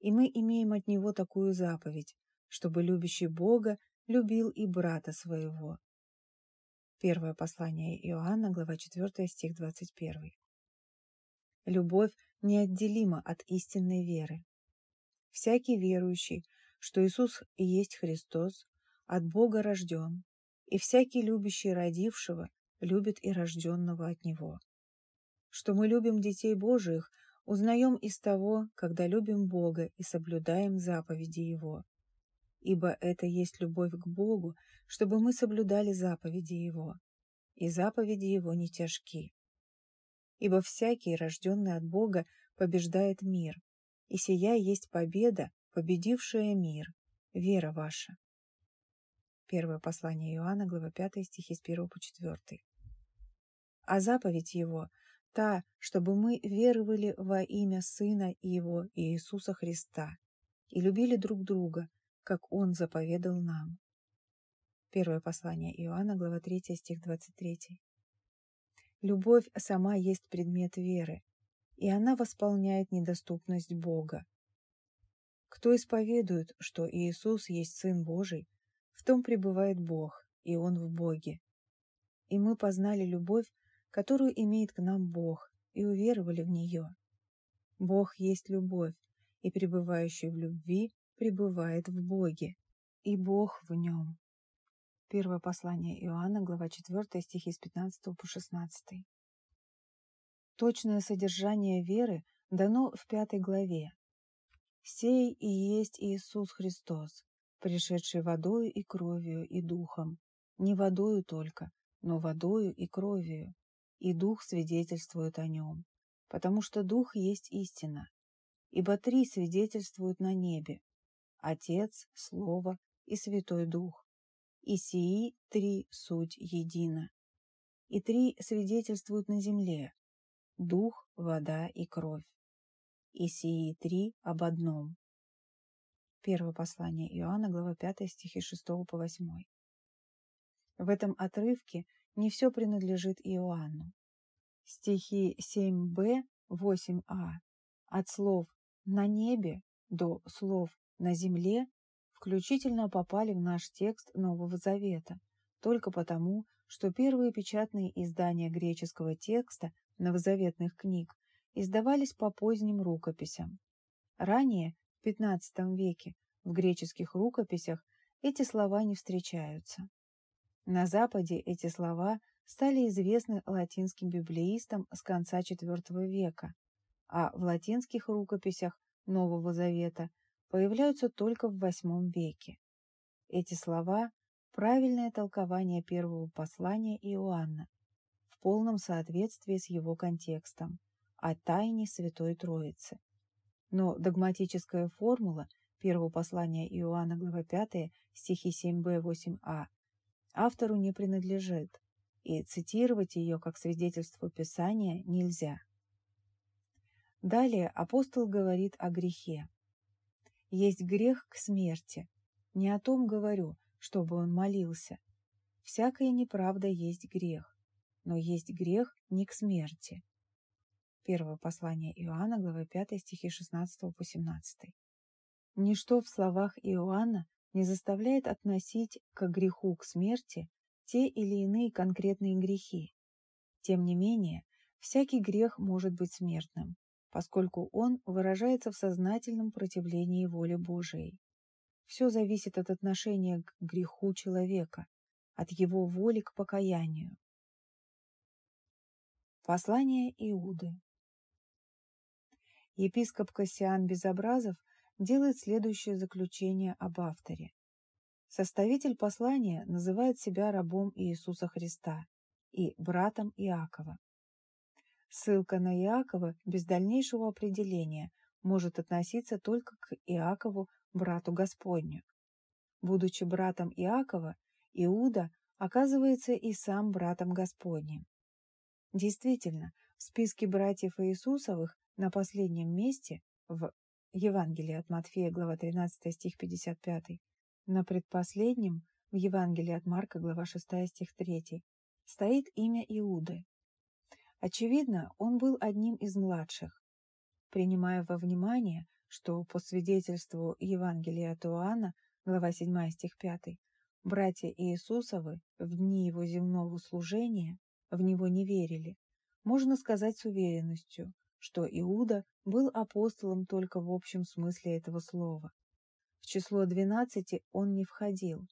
И мы имеем от Него такую заповедь, чтобы любящий Бога любил и брата своего. Первое послание Иоанна, глава 4, стих 21. Любовь неотделима от истинной веры. Всякий верующий, что Иисус и есть Христос, от Бога рожден, и всякий любящий родившего любит и рожденного от Него. Что мы любим детей Божиих, узнаем из того, когда любим Бога и соблюдаем заповеди Его. Ибо это есть любовь к Богу, чтобы мы соблюдали заповеди Его, и заповеди Его не тяжки. Ибо всякий, рожденный от Бога, побеждает мир, и сия есть победа, победившая мир, вера ваша. Первое послание Иоанна, глава 5, стихи с 1 по 4. А заповедь его – та, чтобы мы веровали во имя Сына Его Иисуса Христа и любили друг друга, как Он заповедал нам. Первое послание Иоанна, глава 3, стих 23. Любовь сама есть предмет веры, и она восполняет недоступность Бога. Кто исповедует, что Иисус есть Сын Божий, в том пребывает Бог, и Он в Боге. И мы познали любовь, которую имеет к нам Бог, и уверовали в нее. Бог есть любовь, и пребывающий в любви пребывает в Боге, и Бог в нем. Первое послание Иоанна, глава 4, стихи с 15 по 16. Точное содержание веры дано в пятой главе. «Сей и есть Иисус Христос, пришедший водою и кровью и духом, не водою только, но водою и кровью, и дух свидетельствует о нем, потому что дух есть истина. Ибо три свидетельствуют на небе – Отец, Слово и Святой Дух, и сии три суть едина. И три свидетельствуют на земле – Дух, вода и кровь. И сии три об одном. Первое послание Иоанна, глава 5, стихи 6 по 8. В этом отрывке не все принадлежит Иоанну. Стихи 7b, 8а от слов «на небе» до слов «на земле» включительно попали в наш текст Нового Завета, только потому, что первые печатные издания греческого текста новозаветных книг издавались по поздним рукописям. Ранее, в XV веке, в греческих рукописях эти слова не встречаются. На Западе эти слова стали известны латинским библеистам с конца IV века, а в латинских рукописях Нового Завета появляются только в VIII веке. Эти слова – правильное толкование первого послания Иоанна, в полном соответствии с его контекстом, о тайне Святой Троицы. Но догматическая формула первого послания Иоанна, глава 5, стихи 7b-8а, автору не принадлежит, и цитировать ее как свидетельство Писания нельзя. Далее апостол говорит о грехе. «Есть грех к смерти. Не о том говорю, чтобы он молился. Всякая неправда есть грех, но есть грех не к смерти». Первое послание Иоанна, глава 5, стихи 16 по 17. Ничто в словах Иоанна не заставляет относить к греху, к смерти, те или иные конкретные грехи. Тем не менее, всякий грех может быть смертным поскольку он выражается в сознательном противлении воле Божией. Все зависит от отношения к греху человека, от его воли к покаянию. Послание Иуды Епископ Кассиан Безобразов делает следующее заключение об авторе. Составитель послания называет себя рабом Иисуса Христа и братом Иакова. Ссылка на Иакова без дальнейшего определения может относиться только к Иакову, брату Господню. Будучи братом Иакова, Иуда оказывается и сам братом Господним. Действительно, в списке братьев Иисусовых на последнем месте в Евангелии от Матфея, глава 13, стих 55, на предпоследнем в Евангелии от Марка, глава 6, стих 3, стоит имя Иуды. Очевидно, он был одним из младших. Принимая во внимание, что по свидетельству Евангелия от Иоанна, глава 7 стих 5, братья Иисусовы в дни его земного служения в него не верили, можно сказать с уверенностью, что Иуда был апостолом только в общем смысле этого слова. В число двенадцати он не входил,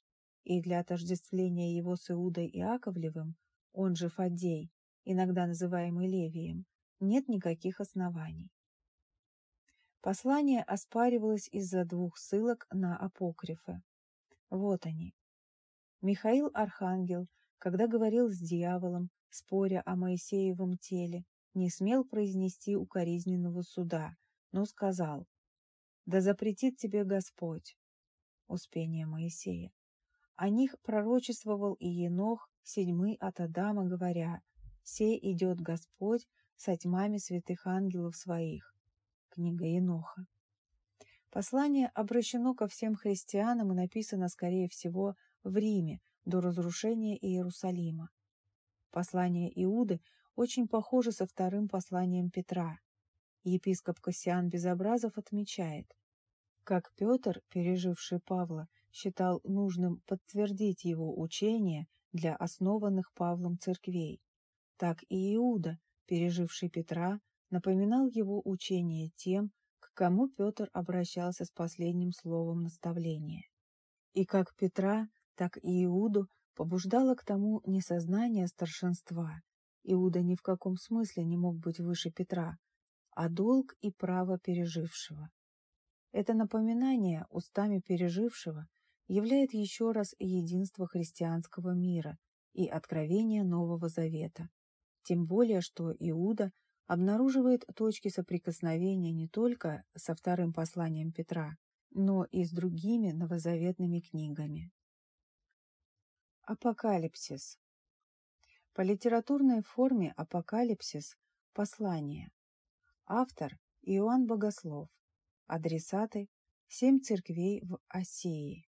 и для отождествления его с Иудой Иаковлевым, он же Фаддей, иногда называемый Левием, нет никаких оснований. Послание оспаривалось из-за двух ссылок на апокрифы. Вот они. Михаил Архангел, когда говорил с дьяволом, споря о Моисеевом теле, не смел произнести укоризненного суда, но сказал «Да запретит тебе Господь» Успение Моисея. О них пророчествовал и Енох, седьмый от Адама, говоря «Сей идет Господь со тьмами святых ангелов своих». Книга Еноха. Послание обращено ко всем христианам и написано, скорее всего, в Риме до разрушения Иерусалима. Послание Иуды очень похоже со вторым посланием Петра. Епископ Кассиан Безобразов отмечает, как Петр, переживший Павла, считал нужным подтвердить его учение для основанных Павлом церквей так и Иуда, переживший Петра, напоминал его учение тем, к кому Петр обращался с последним словом наставления. И как Петра, так и Иуду побуждало к тому несознание старшинства. Иуда ни в каком смысле не мог быть выше Петра, а долг и право пережившего. Это напоминание устами пережившего являет еще раз единство христианского мира и откровение Нового Завета, тем более, что Иуда обнаруживает точки соприкосновения не только со вторым посланием Петра, но и с другими новозаветными книгами. Апокалипсис По литературной форме апокалипсис – послание, Автор Иоанн Богослов. Адресаты Семь церквей в Осии.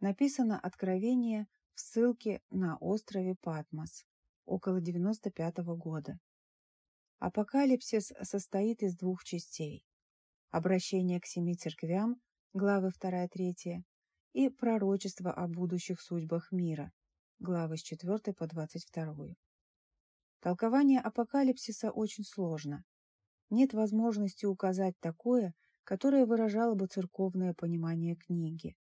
Написано Откровение в ссылке на острове Патмос около 95 -го года. Апокалипсис состоит из двух частей. Обращение к семи церквям, главы 2-3, и пророчество о будущих судьбах мира, главы с 4 по 22. Толкование апокалипсиса очень сложно. Нет возможности указать такое, которое выражало бы церковное понимание книги.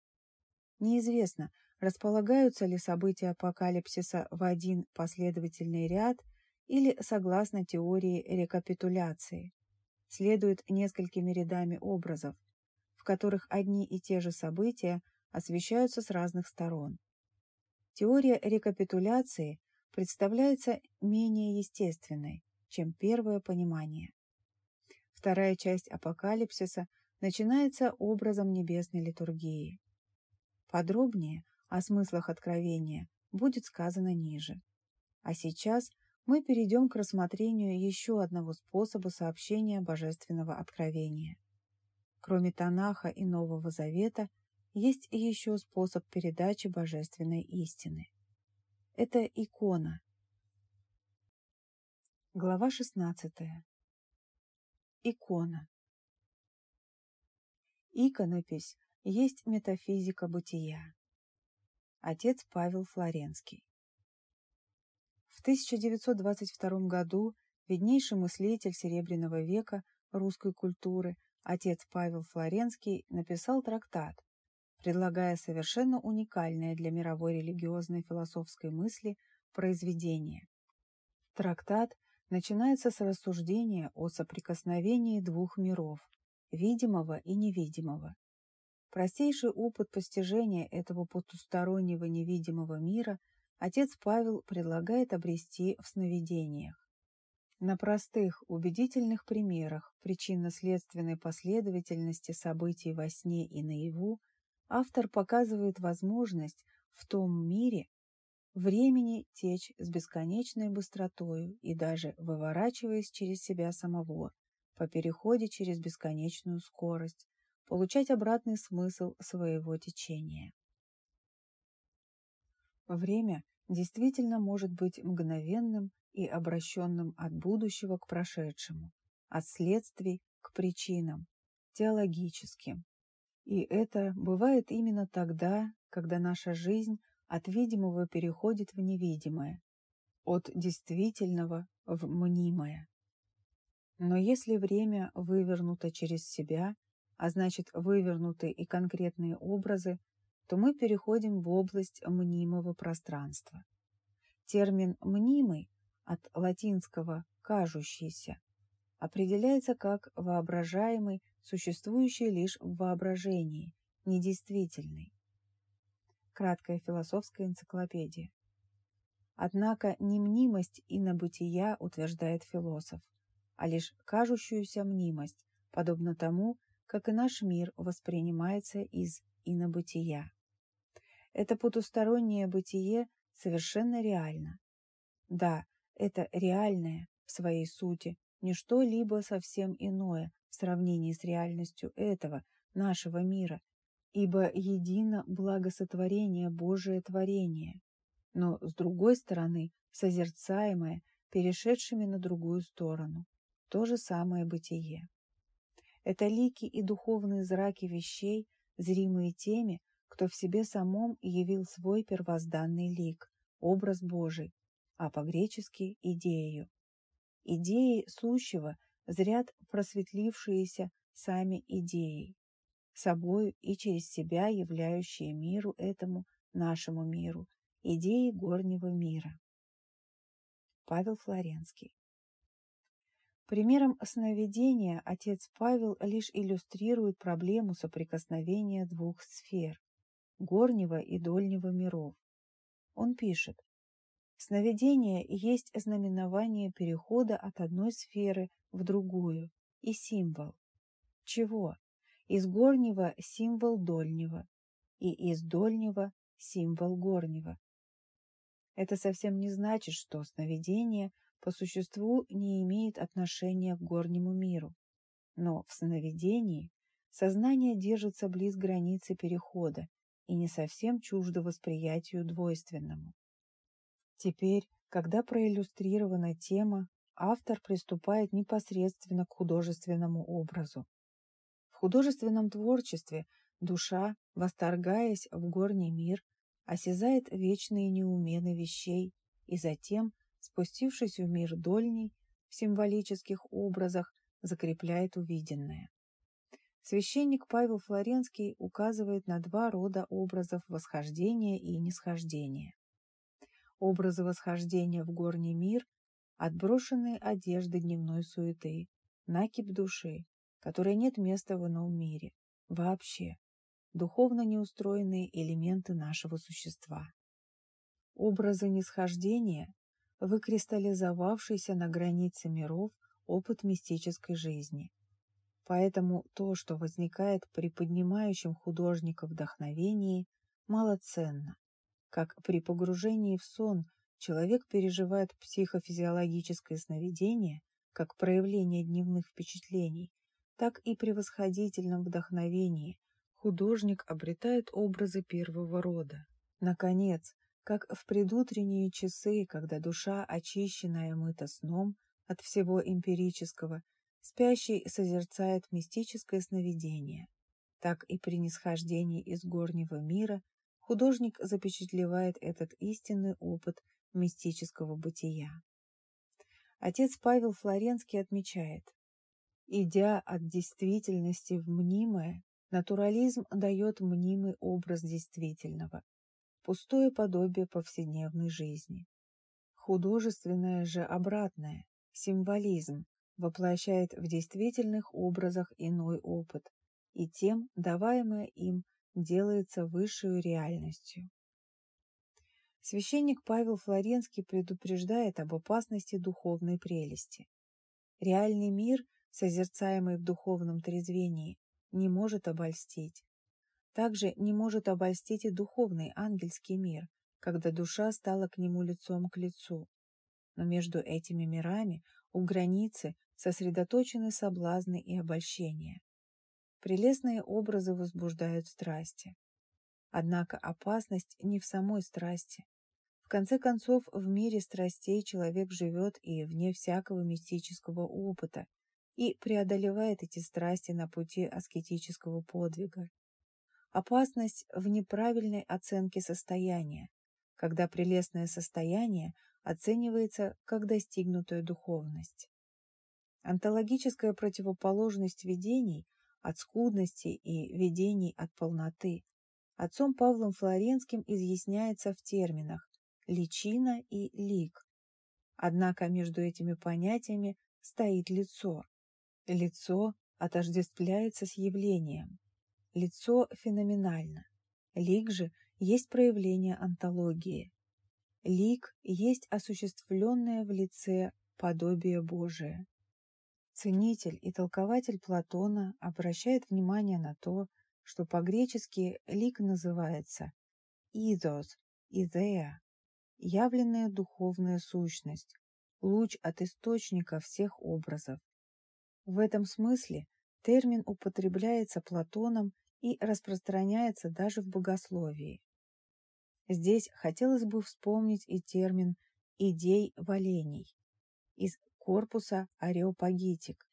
Неизвестно, располагаются ли события апокалипсиса в один последовательный ряд или согласно теории рекапитуляции. Следует несколькими рядами образов, в которых одни и те же события освещаются с разных сторон. Теория рекапитуляции представляется менее естественной, чем первое понимание. Вторая часть апокалипсиса начинается образом небесной литургии. Подробнее о смыслах откровения будет сказано ниже. А сейчас мы перейдем к рассмотрению еще одного способа сообщения божественного откровения. Кроме Танаха и Нового Завета, есть еще способ передачи божественной истины. Это икона. Глава 16. Икона. Иконопись есть метафизика бытия. Отец Павел Флоренский. В 1922 году виднейший мыслитель Серебряного века русской культуры отец Павел Флоренский написал трактат, предлагая совершенно уникальное для мировой религиозной философской мысли произведение. Трактат начинается с рассуждения о соприкосновении двух миров – видимого и невидимого, Простейший опыт постижения этого потустороннего невидимого мира отец Павел предлагает обрести в сновидениях. На простых, убедительных примерах причинно-следственной последовательности событий во сне и наяву автор показывает возможность в том мире времени течь с бесконечной быстротою и даже выворачиваясь через себя самого, по переходе через бесконечную скорость, получать обратный смысл своего течения. Время действительно может быть мгновенным и обращенным от будущего к прошедшему, от следствий к причинам, теологическим. И это бывает именно тогда, когда наша жизнь от видимого переходит в невидимое, от действительного в мнимое. Но если время вывернуто через себя а значит вывернутые и конкретные образы, то мы переходим в область мнимого пространства. Термин «мнимый» от латинского «кажущийся» определяется как воображаемый, существующий лишь в воображении, недействительный. Краткая философская энциклопедия. Однако не мнимость и набытия утверждает философ, а лишь кажущуюся мнимость, подобно тому, как и наш мир воспринимается из инобытия. Это потустороннее бытие совершенно реально. Да, это реальное в своей сути, не что-либо совсем иное в сравнении с реальностью этого, нашего мира, ибо едино благосотворение Божие творение, но, с другой стороны, созерцаемое, перешедшими на другую сторону, то же самое бытие. Это лики и духовные зраки вещей, зримые теми, кто в себе самом явил свой первозданный лик, образ Божий, а по-гречески – идею. Идеи сущего зряд просветлившиеся сами идеей, собою и через себя являющие миру этому, нашему миру, идеи горнего мира. Павел Флоренский Примером сновидения отец Павел лишь иллюстрирует проблему соприкосновения двух сфер – горнего и дольнего миров. Он пишет, «Сновидение есть знаменование перехода от одной сферы в другую и символ. Чего? Из горнего – символ дольнего, и из дольнего – символ горнего. Это совсем не значит, что сновидение – по существу не имеет отношения к горнему миру, но в сновидении сознание держится близ границы перехода и не совсем чуждо восприятию двойственному. Теперь, когда проиллюстрирована тема, автор приступает непосредственно к художественному образу. В художественном творчестве душа, восторгаясь в горний мир, осязает вечные неумены вещей и затем, спустившись в мир дольний, в символических образах закрепляет увиденное. Священник Павел Флоренский указывает на два рода образов восхождения и нисхождения. Образы восхождения в горний мир – отброшенные одежды дневной суеты, накипь души, которой нет места в ином мире, вообще, духовно неустроенные элементы нашего существа. Образы нисхождения – выкристаллизовавшийся на границе миров опыт мистической жизни. Поэтому то, что возникает при поднимающем художника вдохновении, малоценно. Как при погружении в сон человек переживает психофизиологическое сновидение, как проявление дневных впечатлений, так и при восходительном вдохновении художник обретает образы первого рода. Наконец, как в предутренние часы, когда душа, очищенная мыта сном от всего эмпирического, спящий созерцает мистическое сновидение, так и при нисхождении из горнего мира художник запечатлевает этот истинный опыт мистического бытия. Отец Павел Флоренский отмечает, идя от действительности в мнимое, Натурализм дает мнимый образ действительного, пустое подобие повседневной жизни. Художественное же обратное, символизм, воплощает в действительных образах иной опыт, и тем даваемое им делается высшей реальностью. Священник Павел Флоренский предупреждает об опасности духовной прелести. Реальный мир, созерцаемый в духовном трезвении, не может обольстить. Также не может обольстить и духовный ангельский мир, когда душа стала к нему лицом к лицу. Но между этими мирами у границы сосредоточены соблазны и обольщения. Прелестные образы возбуждают страсти. Однако опасность не в самой страсти. В конце концов, в мире страстей человек живет и вне всякого мистического опыта, и преодолевает эти страсти на пути аскетического подвига. Опасность в неправильной оценке состояния, когда прелестное состояние оценивается как достигнутая духовность. Онтологическая противоположность видений от скудности и видений от полноты отцом Павлом Флоренским изъясняется в терминах «личина» и «лик». Однако между этими понятиями стоит лицо, Лицо отождествляется с явлением. Лицо феноменально. Лик же есть проявление антологии. Лик есть осуществленное в лице подобие Божие. Ценитель и толкователь Платона обращает внимание на то, что по-гречески лик называется «изос», «изея», явленная духовная сущность, луч от источника всех образов. В этом смысле термин употребляется Платоном и распространяется даже в богословии. Здесь хотелось бы вспомнить и термин «идей валений» из корпуса Ареопагитик.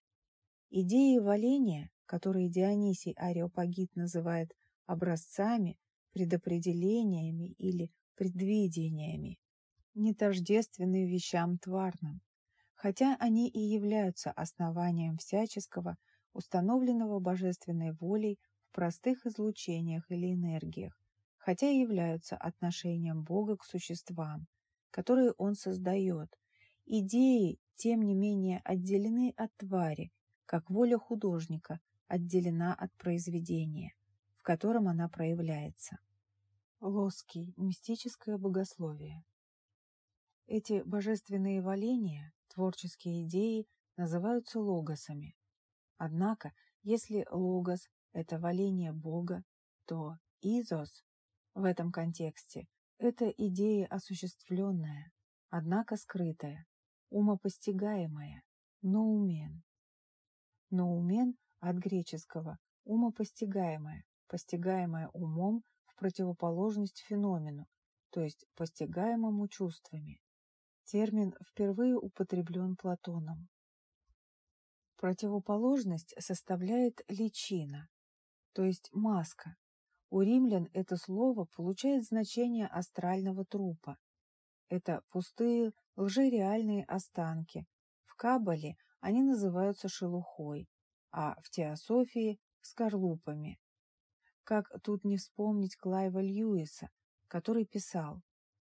Идеи валения, которые Дионисий Ареопагит называет образцами, предопределениями или предвидениями, не тождественны вещам тварным хотя они и являются основанием всяческого, установленного божественной волей простых излучениях или энергиях, хотя и являются отношением Бога к существам, которые Он создает. Идеи, тем не менее, отделены от твари, как воля художника отделена от произведения, в котором она проявляется. Лоский. Мистическое богословие. Эти божественные валения творческие идеи называются логосами. Однако, если логос – это валение Бога, то изос в этом контексте – это идея осуществленная, однако скрытая. умопостигаемое, ноумен. Ноумен от греческого умопостигаемое, постигаемое умом в противоположность феномену, то есть постигаемому чувствами. Термин впервые употреблен Платоном. Противоположность составляет личина, то есть маска. У римлян это слово получает значение астрального трупа. Это пустые лжереальные останки. В Кабале они называются шелухой, а в теософии – скорлупами. Как тут не вспомнить Клайва Льюиса, который писал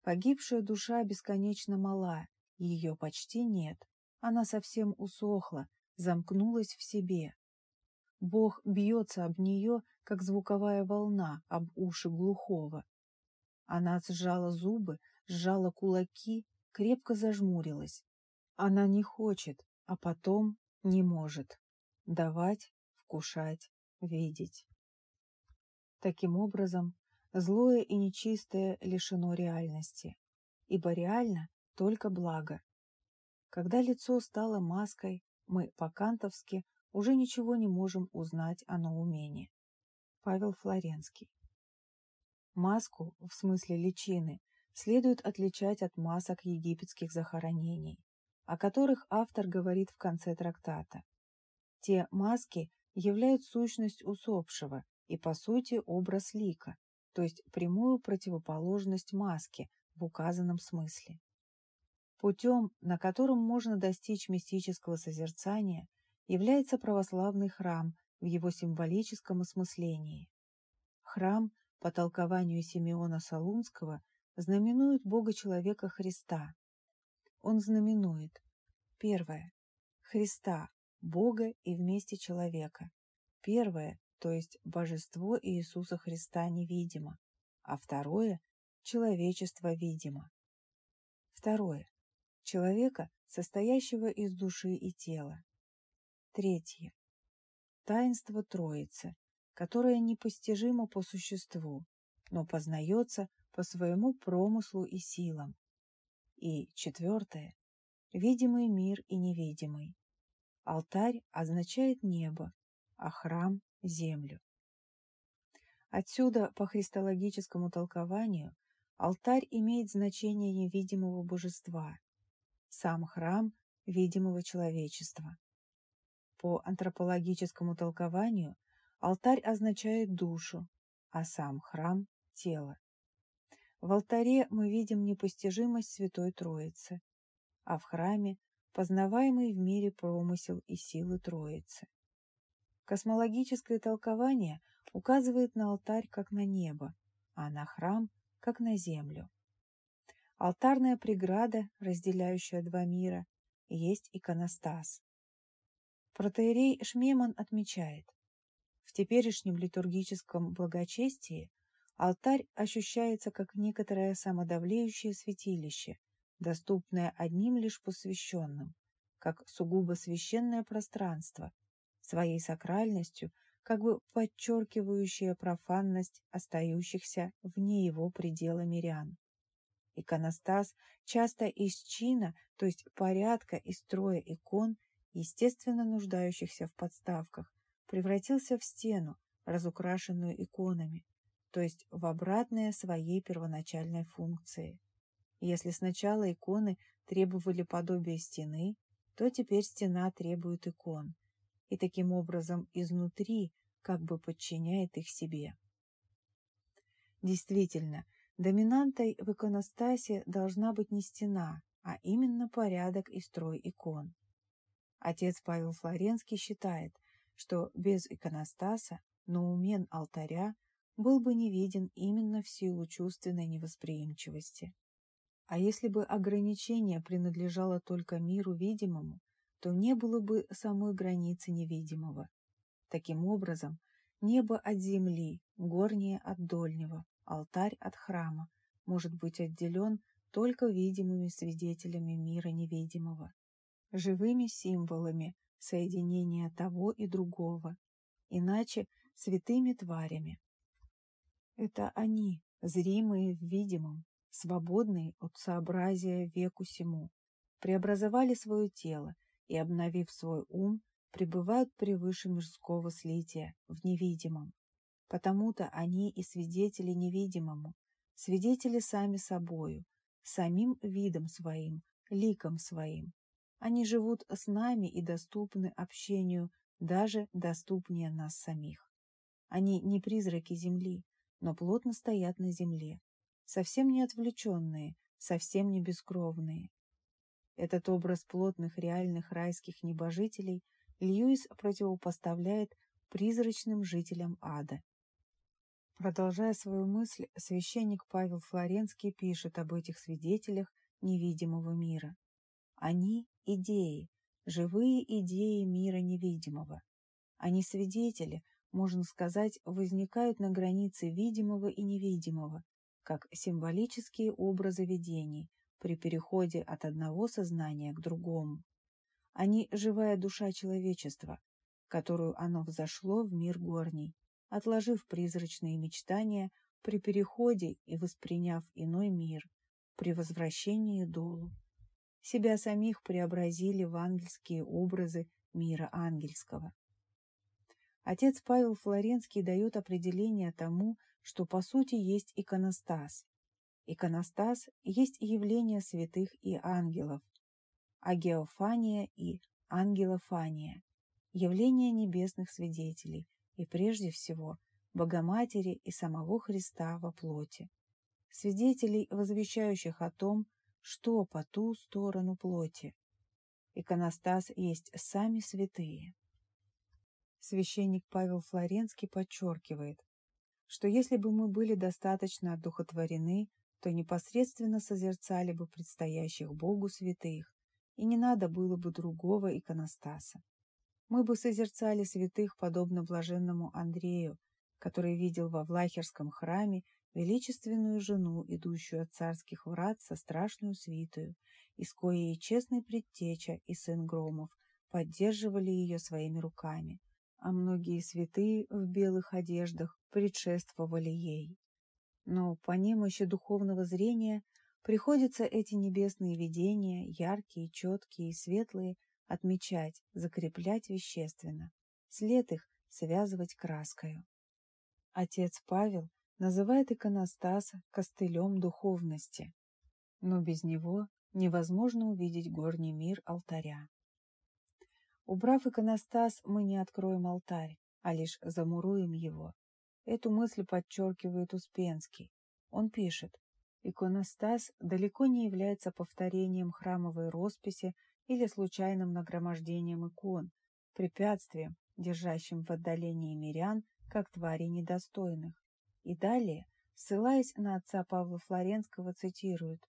«Погибшая душа бесконечно мала, ее почти нет, она совсем усохла, замкнулась в себе. Бог бьется об нее, как звуковая волна об уши глухого. Она сжала зубы, сжала кулаки, крепко зажмурилась. Она не хочет, а потом не может. Давать, вкушать, видеть. Таким образом, злое и нечистое лишено реальности, ибо реально только благо. Когда лицо стало маской, мы по-кантовски уже ничего не можем узнать о ноумене. Павел Флоренский Маску, в смысле личины, следует отличать от масок египетских захоронений, о которых автор говорит в конце трактата. Те маски являют сущность усопшего и, по сути, образ лика, то есть прямую противоположность маске в указанном смысле. Путем, на котором можно достичь мистического созерцания, является православный храм в его символическом осмыслении. Храм, по толкованию Симеона Солунского, знаменует Бога-человека Христа. Он знаменует первое – Христа, Бога и вместе человека. Первое, то есть божество Иисуса Христа невидимо, а второе – человечество видимо. Второе человека, состоящего из души и тела. Третье. Таинство Троицы, которое непостижимо по существу, но познается по своему промыслу и силам. И четвертое. Видимый мир и невидимый. Алтарь означает небо, а храм – землю. Отсюда, по христологическому толкованию, алтарь имеет значение невидимого божества, сам храм видимого человечества. По антропологическому толкованию алтарь означает душу, а сам храм – тело. В алтаре мы видим непостижимость Святой Троицы, а в храме – познаваемый в мире промысел и силы Троицы. Космологическое толкование указывает на алтарь как на небо, а на храм как на землю. Алтарная преграда, разделяющая два мира, есть иконостас. Протеерей Шмеман отмечает, в теперешнем литургическом благочестии алтарь ощущается как некоторое самодавлеющее святилище, доступное одним лишь посвященным, как сугубо священное пространство, своей сакральностью как бы подчеркивающее профанность остающихся вне его предела мирян. Иконостас часто из чина, то есть порядка и строя икон, естественно нуждающихся в подставках, превратился в стену, разукрашенную иконами, то есть в обратное своей первоначальной функции. Если сначала иконы требовали подобия стены, то теперь стена требует икон, и таким образом изнутри как бы подчиняет их себе. Действительно, Доминантой в иконостасе должна быть не стена, а именно порядок и строй икон. Отец Павел Флоренский считает, что без иконостаса наумен алтаря был бы не виден именно в силу чувственной невосприимчивости. А если бы ограничение принадлежало только миру видимому, то не было бы самой границы невидимого. Таким образом, небо от земли, горнее от дольнего, алтарь от храма может быть отделен только видимыми свидетелями мира невидимого, живыми символами соединения того и другого, иначе святыми тварями. Это они, зримые в видимом, свободные от сообразия веку сему, преобразовали свое тело и, обновив свой ум, пребывают превыше мирского слития в невидимом. Потому-то они и свидетели невидимому, свидетели сами собою, самим видом своим, ликом своим. Они живут с нами и доступны общению, даже доступнее нас самих. Они не призраки земли, но плотно стоят на земле, совсем не отвлеченные, совсем не бескровные. Этот образ плотных реальных райских небожителей Льюис противопоставляет призрачным жителям ада. Продолжая свою мысль, священник Павел Флоренский пишет об этих свидетелях невидимого мира. Они – идеи, живые идеи мира невидимого. Они свидетели, можно сказать, возникают на границе видимого и невидимого, как символические образы видений при переходе от одного сознания к другому. Они – живая душа человечества, которую оно взошло в мир горний, отложив призрачные мечтания при переходе и восприняв иной мир, при возвращении долу. Себя самих преобразили в ангельские образы мира ангельского. Отец Павел Флоренский дает определение тому, что по сути есть иконостас. Иконостас есть явление святых и ангелов, агеофания и ангелофания, явление небесных свидетелей и прежде всего Богоматери и самого Христа во плоти, свидетелей, возвещающих о том, что по ту сторону плоти. Иконостас есть сами святые. Священник Павел Флоренский подчеркивает, что если бы мы были достаточно одухотворены, то непосредственно созерцали бы предстоящих Богу святых, и не надо было бы другого иконостаса. Мы бы созерцали святых, подобно блаженному Андрею, который видел во Влахерском храме величественную жену, идущую от царских врат со страшную свитою, из коей честный предтеча и сын Громов поддерживали ее своими руками, а многие святые в белых одеждах предшествовали ей. Но по немощи духовного зрения приходится эти небесные видения, яркие, четкие и светлые, отмечать, закреплять вещественно, след их связывать краскою. Отец Павел называет иконостаса костылем духовности, но без него невозможно увидеть горний мир алтаря. Убрав иконостас, мы не откроем алтарь, а лишь замуруем его. Эту мысль подчеркивает Успенский. Он пишет, иконостас далеко не является повторением храмовой росписи или случайным нагромождением икон, препятствием, держащим в отдалении мирян, как тварей недостойных. И далее, ссылаясь на отца Павла Флоренского, цитирует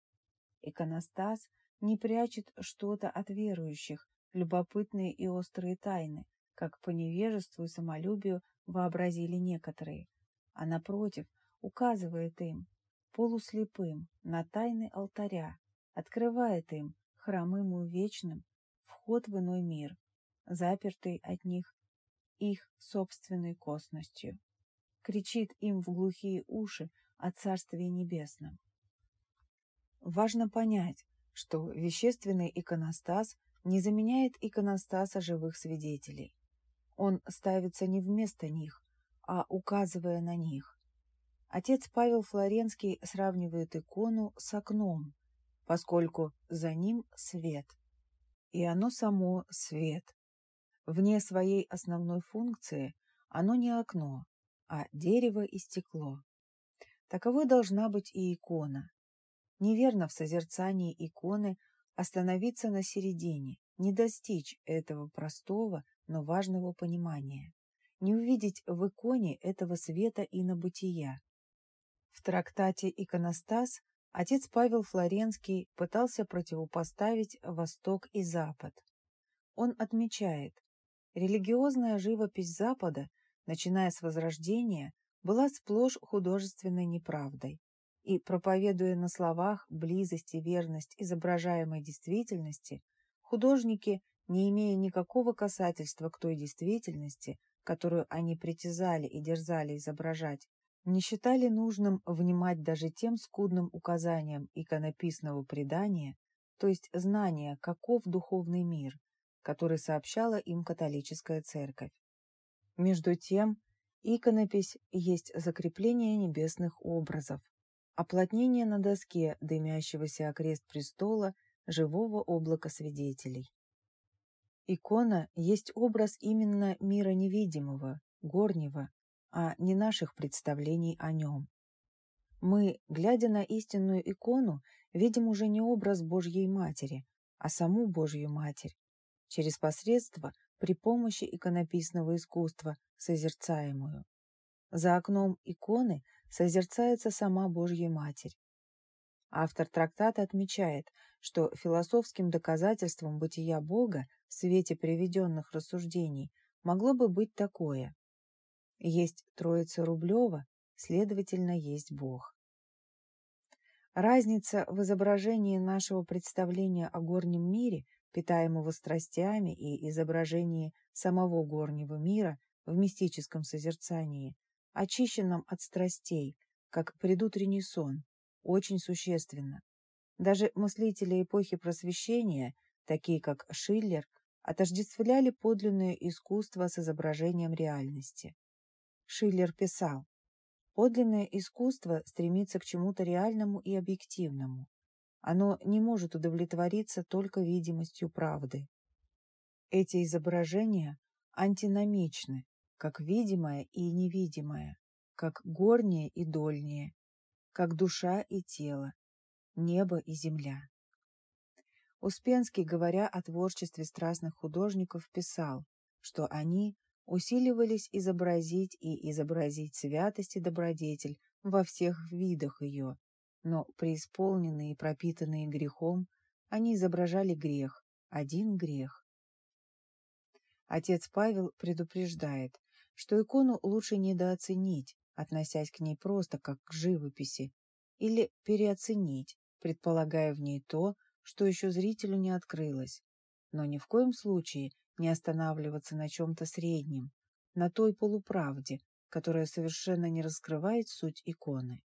«Иконостас не прячет что-то от верующих, любопытные и острые тайны, как по невежеству и самолюбию вообразили некоторые, а напротив указывает им, полуслепым, на тайны алтаря, открывает им, хромым и вечным, вход в иной мир, запертый от них их собственной косностью. Кричит им в глухие уши о Царстве Небесном. Важно понять, что вещественный иконостас не заменяет иконостаса живых свидетелей. Он ставится не вместо них, а указывая на них. Отец Павел Флоренский сравнивает икону с окном, поскольку за ним свет. И оно само свет. Вне своей основной функции оно не окно, а дерево и стекло. Таковой должна быть и икона. Неверно в созерцании иконы остановиться на середине, не достичь этого простого, но важного понимания, не увидеть в иконе этого света и на бытия. В трактате «Иконостас» отец Павел Флоренский пытался противопоставить Восток и Запад. Он отмечает, религиозная живопись Запада, начиная с Возрождения, была сплошь художественной неправдой и, проповедуя на словах близость и верность изображаемой действительности, художники, не имея никакого касательства к той действительности, которую они притязали и дерзали изображать, не считали нужным внимать даже тем скудным указаниям иконописного предания, то есть знание, каков духовный мир, который сообщала им католическая церковь. Между тем, иконопись есть закрепление небесных образов, оплотнение на доске дымящегося окрест престола живого облака свидетелей. Икона есть образ именно мира невидимого, горнего, а не наших представлений о нем. Мы, глядя на истинную икону, видим уже не образ Божьей Матери, а саму Божью Матерь, через посредство при помощи иконописного искусства, созерцаемую. За окном иконы созерцается сама Божья Матерь. Автор трактата отмечает, что философским доказательством бытия Бога в свете приведенных рассуждений могло бы быть такое. Есть Троица Рублева, следовательно, есть Бог. Разница в изображении нашего представления о горнем мире, питаемого страстями, и изображении самого горнего мира в мистическом созерцании, очищенном от страстей, как предутренний сон, очень существенно. Даже мыслители эпохи Просвещения, такие как Шиллер, отождествляли подлинное искусство с изображением реальности. Шиллер писал, «Подлинное искусство стремится к чему-то реальному и объективному. Оно не может удовлетвориться только видимостью правды. Эти изображения антиномичны, как видимое и невидимое, как горнее и дольнее, как душа и тело, небо и земля. Успенский, говоря о творчестве страстных художников, писал, что они усиливались изобразить и изобразить святость и добродетель во всех видах ее, но преисполненные и пропитанные грехом, они изображали грех, один грех. Отец Павел предупреждает, что икону лучше недооценить, относясь к ней просто как к живописи, или переоценить, предполагая в ней то, что еще зрителю не открылось, но ни в коем случае не останавливаться на чем-то среднем, на той полуправде, которая совершенно не раскрывает суть иконы.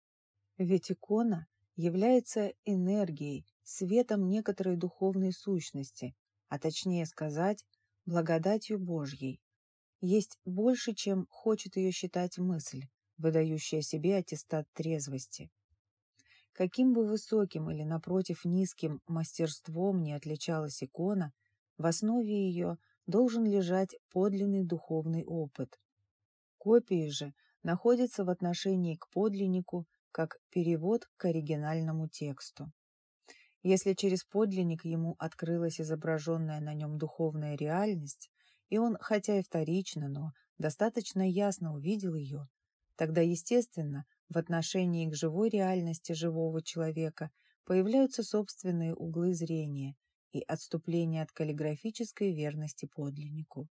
Ведь икона является энергией, светом некоторой духовной сущности, а точнее сказать, благодатью Божьей. Есть больше, чем хочет ее считать мысль, выдающая себе аттестат трезвости. Каким бы высоким или, напротив, низким мастерством не отличалась икона, в основе ее должен лежать подлинный духовный опыт. Копии же находятся в отношении к подлиннику как перевод к оригинальному тексту. Если через подлинник ему открылась изображенная на нем духовная реальность, и он, хотя и вторично, но достаточно ясно увидел ее, тогда, естественно, в отношении к живой реальности живого человека появляются собственные углы зрения и отступление от каллиграфической верности подлиннику.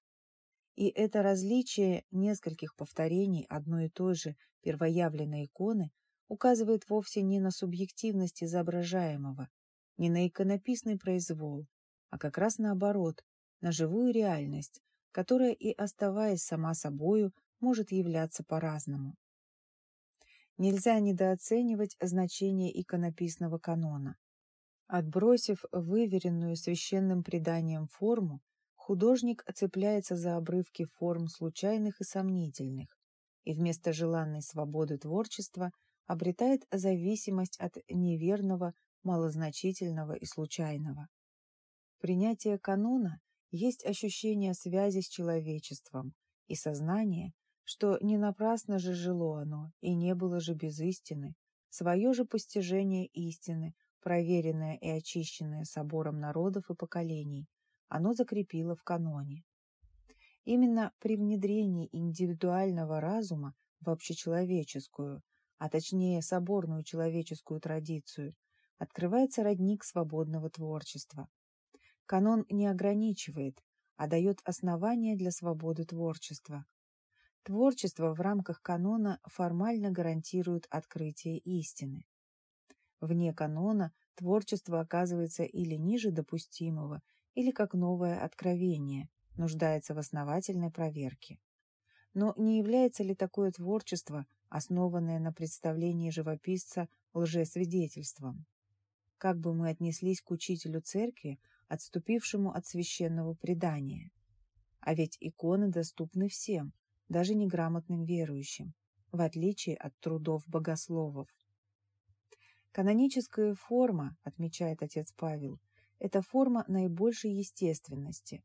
И это различие нескольких повторений одной и той же первоявленной иконы указывает вовсе не на субъективность изображаемого, не на иконописный произвол, а как раз наоборот, на живую реальность, которая и оставаясь сама собою, может являться по-разному. Нельзя недооценивать значение иконописного канона. Отбросив выверенную священным преданием форму, художник цепляется за обрывки форм случайных и сомнительных, и вместо желанной свободы творчества обретает зависимость от неверного, малозначительного и случайного. Принятие канона есть ощущение связи с человечеством и сознание, что не напрасно же жило оно и не было же без истины, свое же постижение истины, проверенное и очищенное собором народов и поколений, оно закрепило в каноне. Именно при внедрении индивидуального разума в общечеловеческую, а точнее соборную человеческую традицию, открывается родник свободного творчества. Канон не ограничивает, а дает основания для свободы творчества. Творчество в рамках канона формально гарантирует открытие истины. Вне канона творчество оказывается или ниже допустимого, или как новое откровение, нуждается в основательной проверке. Но не является ли такое творчество, основанное на представлении живописца лжесвидетельством? как бы мы отнеслись к учителю церкви, отступившему от священного предания. А ведь иконы доступны всем, даже неграмотным верующим, в отличие от трудов богословов. Каноническая форма, отмечает отец Павел, это форма наибольшей естественности.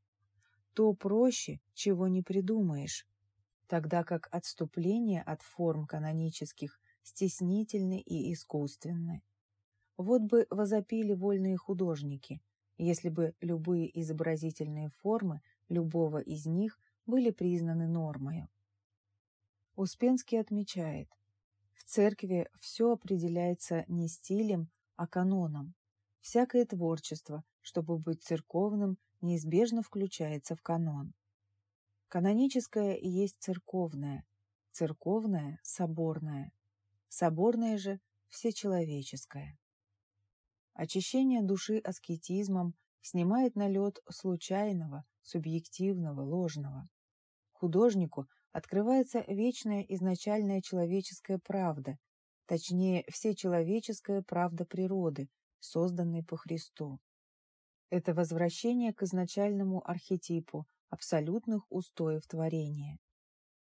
То проще, чего не придумаешь, тогда как отступление от форм канонических стеснительны и искусственны. Вот бы возопили вольные художники, если бы любые изобразительные формы любого из них были признаны нормою. Успенский отмечает, в церкви все определяется не стилем, а каноном. Всякое творчество, чтобы быть церковным, неизбежно включается в канон. Каноническое есть церковное, церковное – соборное, соборное же – всечеловеческое. Очищение души аскетизмом снимает налет случайного, субъективного, ложного. Художнику открывается вечная изначальная человеческая правда, точнее, всечеловеческая правда природы, созданной по Христу. Это возвращение к изначальному архетипу абсолютных устоев творения.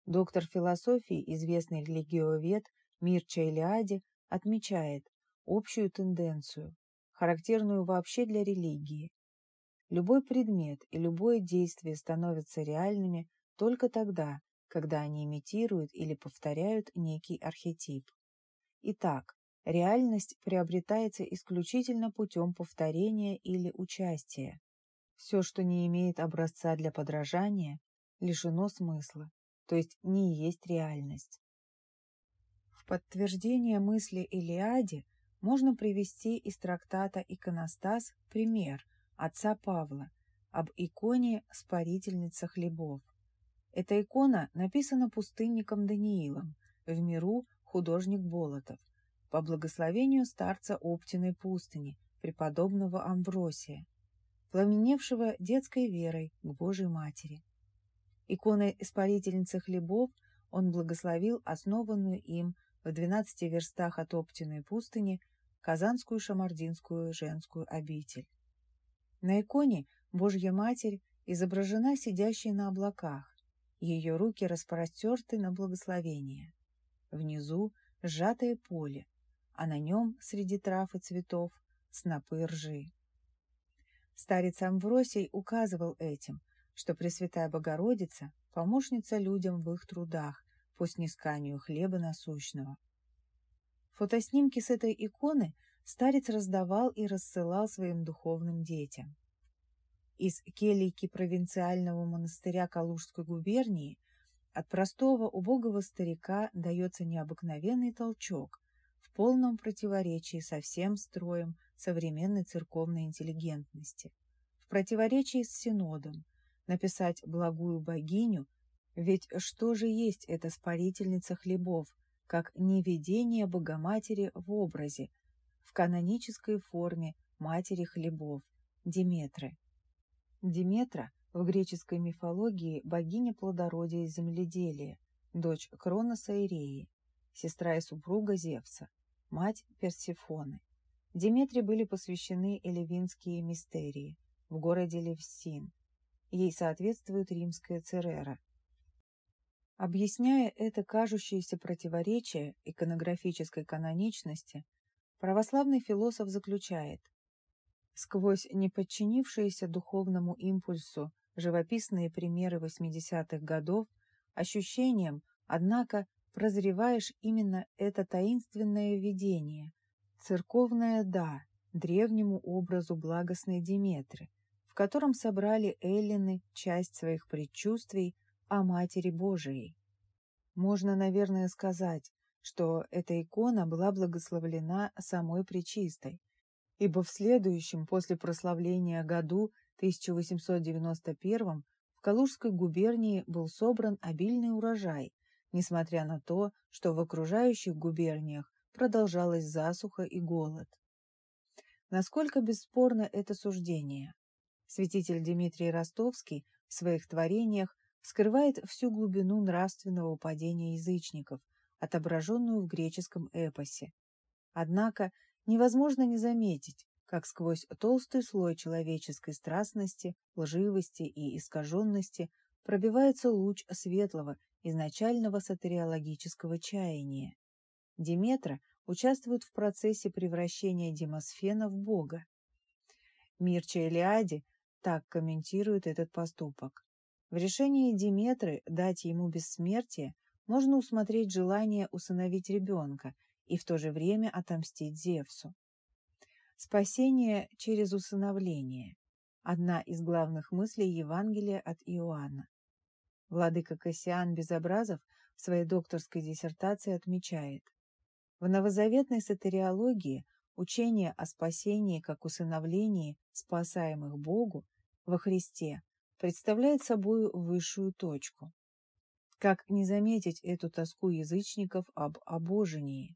Доктор философии, известный религиовед Мирча Илиади, отмечает общую тенденцию, характерную вообще для религии. Любой предмет и любое действие становятся реальными только тогда, когда они имитируют или повторяют некий архетип. Итак, реальность приобретается исключительно путем повторения или участия. Все, что не имеет образца для подражания, лишено смысла, то есть не есть реальность. В подтверждение мысли Илиаде можно привести из трактата «Иконостас» пример отца Павла об иконе «Спарительница хлебов». Эта икона написана пустынником Даниилом, в миру художник Болотов, по благословению старца Оптиной пустыни, преподобного Амвросия, пламеневшего детской верой к Божьей Матери. Иконой испарительницы хлебов он благословил основанную им в двенадцати верстах от Оптиной пустыни Казанскую Шамардинскую женскую обитель. На иконе Божья Матерь изображена сидящей на облаках, ее руки распростерты на благословение. Внизу сжатое поле, а на нем среди трав и цветов снопы ржи. Старец Амвросий указывал этим, что Пресвятая Богородица – помощница людям в их трудах по снисканию хлеба насущного. Фотоснимки с этой иконы старец раздавал и рассылал своим духовным детям. Из келейки провинциального монастыря Калужской губернии от простого убогого старика дается необыкновенный толчок полном противоречии со всем строем современной церковной интеллигентности, в противоречии с синодом, написать благую богиню, ведь что же есть эта спарительница хлебов, как неведение Богоматери в образе, в канонической форме Матери хлебов, Диметры. Диметра в греческой мифологии богиня плодородия и земледелия, дочь Кроноса и Реи, сестра и супруга Зевса, мать Персифоны. Диметре были посвящены элевинские мистерии в городе Левсин. Ей соответствует римская Церера, Объясняя это кажущееся противоречие иконографической каноничности, православный философ заключает Сквозь неподчинившиеся духовному импульсу живописные примеры 80-х годов ощущением, однако, прозреваешь именно это таинственное видение, церковное «да» древнему образу благостной Диметры, в котором собрали эллины часть своих предчувствий о Матери Божией. Можно, наверное, сказать, что эта икона была благословлена самой Пречистой, ибо в следующем после прославления году 1891 в Калужской губернии был собран обильный урожай, несмотря на то, что в окружающих губерниях продолжалась засуха и голод. Насколько бесспорно это суждение? Святитель Дмитрий Ростовский в своих творениях скрывает всю глубину нравственного падения язычников, отображенную в греческом эпосе. Однако невозможно не заметить, как сквозь толстый слой человеческой страстности, лживости и искаженности пробивается луч светлого, изначального сатериологического чаяния. Диметра участвует в процессе превращения Демосфена в Бога. Мирча Илиади так комментирует этот поступок. В решении Диметры дать ему бессмертие можно усмотреть желание усыновить ребенка и в то же время отомстить Зевсу. Спасение через усыновление – одна из главных мыслей Евангелия от Иоанна. Владыка Кассиан Безобразов в своей докторской диссертации отмечает, в новозаветной сатериологии учение о спасении как усыновлении спасаемых Богу во Христе представляет собой высшую точку. Как не заметить эту тоску язычников об обожении,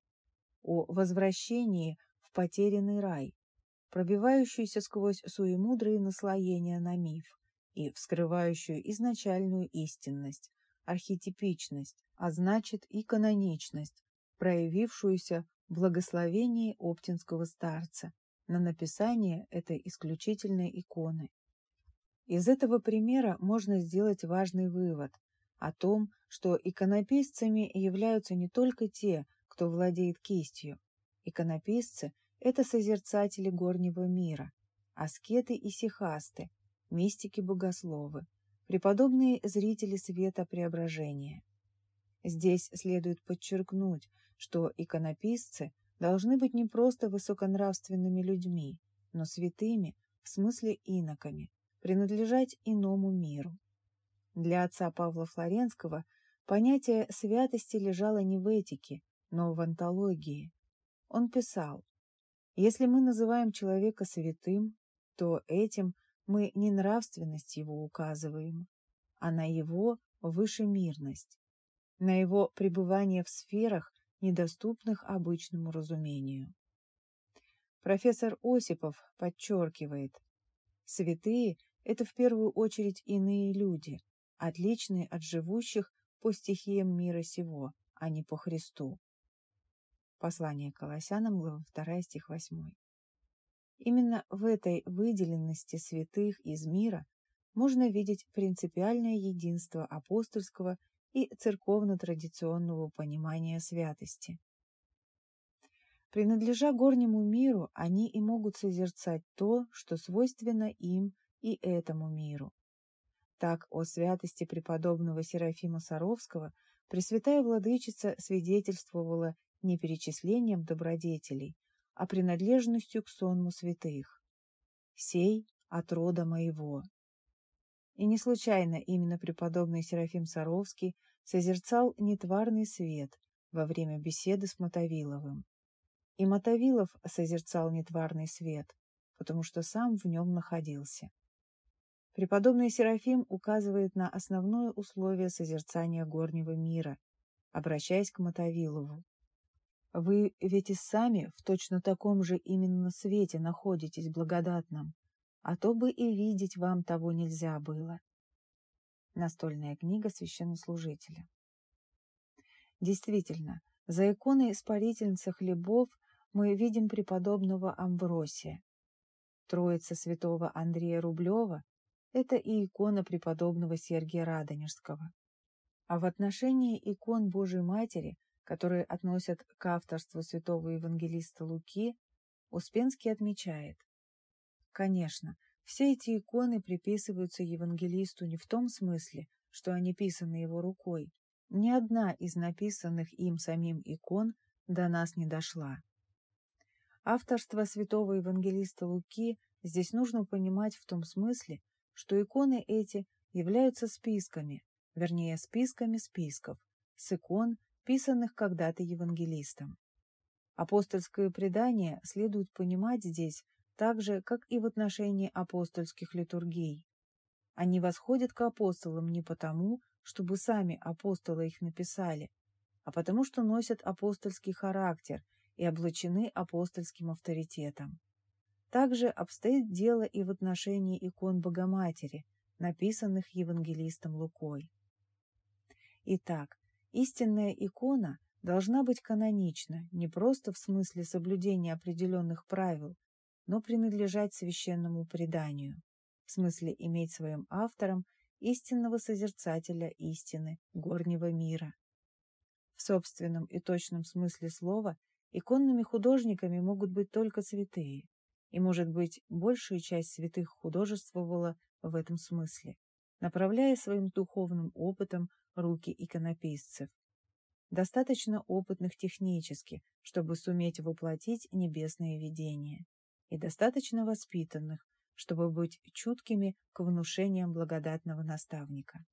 о возвращении в потерянный рай, пробивающуюся сквозь суемудрые наслоения на миф и вскрывающую изначальную истинность, архетипичность, а значит и каноничность, проявившуюся в благословении оптинского старца на написание этой исключительной иконы. Из этого примера можно сделать важный вывод о том, что иконописцами являются не только те, кто владеет кистью. Иконописцы – это созерцатели горнего мира, аскеты и сихасты, мистики-богословы, преподобные зрители света преображения. Здесь следует подчеркнуть, что иконописцы должны быть не просто высоконравственными людьми, но святыми, в смысле иноками, принадлежать иному миру. Для отца Павла Флоренского понятие святости лежало не в этике, но в антологии. Он писал, «Если мы называем человека святым, то этим мы не нравственность его указываем, а на его вышемирность, на его пребывание в сферах, недоступных обычному разумению. Профессор Осипов подчеркивает, святые – это в первую очередь иные люди, отличные от живущих по стихиям мира сего, а не по Христу. Послание Колоссянам, глава 2, стих 8. Именно в этой выделенности святых из мира можно видеть принципиальное единство апостольского и церковно-традиционного понимания святости. Принадлежа горнему миру, они и могут созерцать то, что свойственно им и этому миру. Так о святости преподобного Серафима Саровского Пресвятая Владычица свидетельствовала не перечислением добродетелей, а принадлежностью к сонму святых. «Сей от рода моего». И не случайно именно преподобный Серафим Саровский созерцал нетварный свет во время беседы с Мотовиловым. И Мотовилов созерцал нетварный свет, потому что сам в нем находился. Преподобный Серафим указывает на основное условие созерцания горнего мира, обращаясь к Мотовилову. Вы ведь и сами в точно таком же именно свете находитесь благодатном, а то бы и видеть вам того нельзя было. Настольная книга священнослужителя. Действительно, за иконой испарительницы хлебов мы видим преподобного Амвросия. Троица святого Андрея Рублева – это и икона преподобного Сергия Радонежского. А в отношении икон Божьей Матери – которые относят к авторству святого евангелиста Луки, Успенский отмечает. Конечно, все эти иконы приписываются евангелисту не в том смысле, что они писаны его рукой. Ни одна из написанных им самим икон до нас не дошла. Авторство святого евангелиста Луки здесь нужно понимать в том смысле, что иконы эти являются списками, вернее списками списков, с икон, писанных когда-то евангелистом. Апостольское предание следует понимать здесь так же, как и в отношении апостольских литургий. Они восходят к апостолам не потому, чтобы сами апостолы их написали, а потому что носят апостольский характер и облачены апостольским авторитетом. Также обстоит дело и в отношении икон Богоматери, написанных евангелистом Лукой. Итак, Истинная икона должна быть канонична не просто в смысле соблюдения определенных правил, но принадлежать священному преданию, в смысле иметь своим автором истинного созерцателя истины горнего мира. В собственном и точном смысле слова иконными художниками могут быть только святые, и, может быть, большая часть святых художествовала в этом смысле, направляя своим духовным опытом руки иконописцев. Достаточно опытных технически, чтобы суметь воплотить небесные видения, и достаточно воспитанных, чтобы быть чуткими к внушениям благодатного наставника.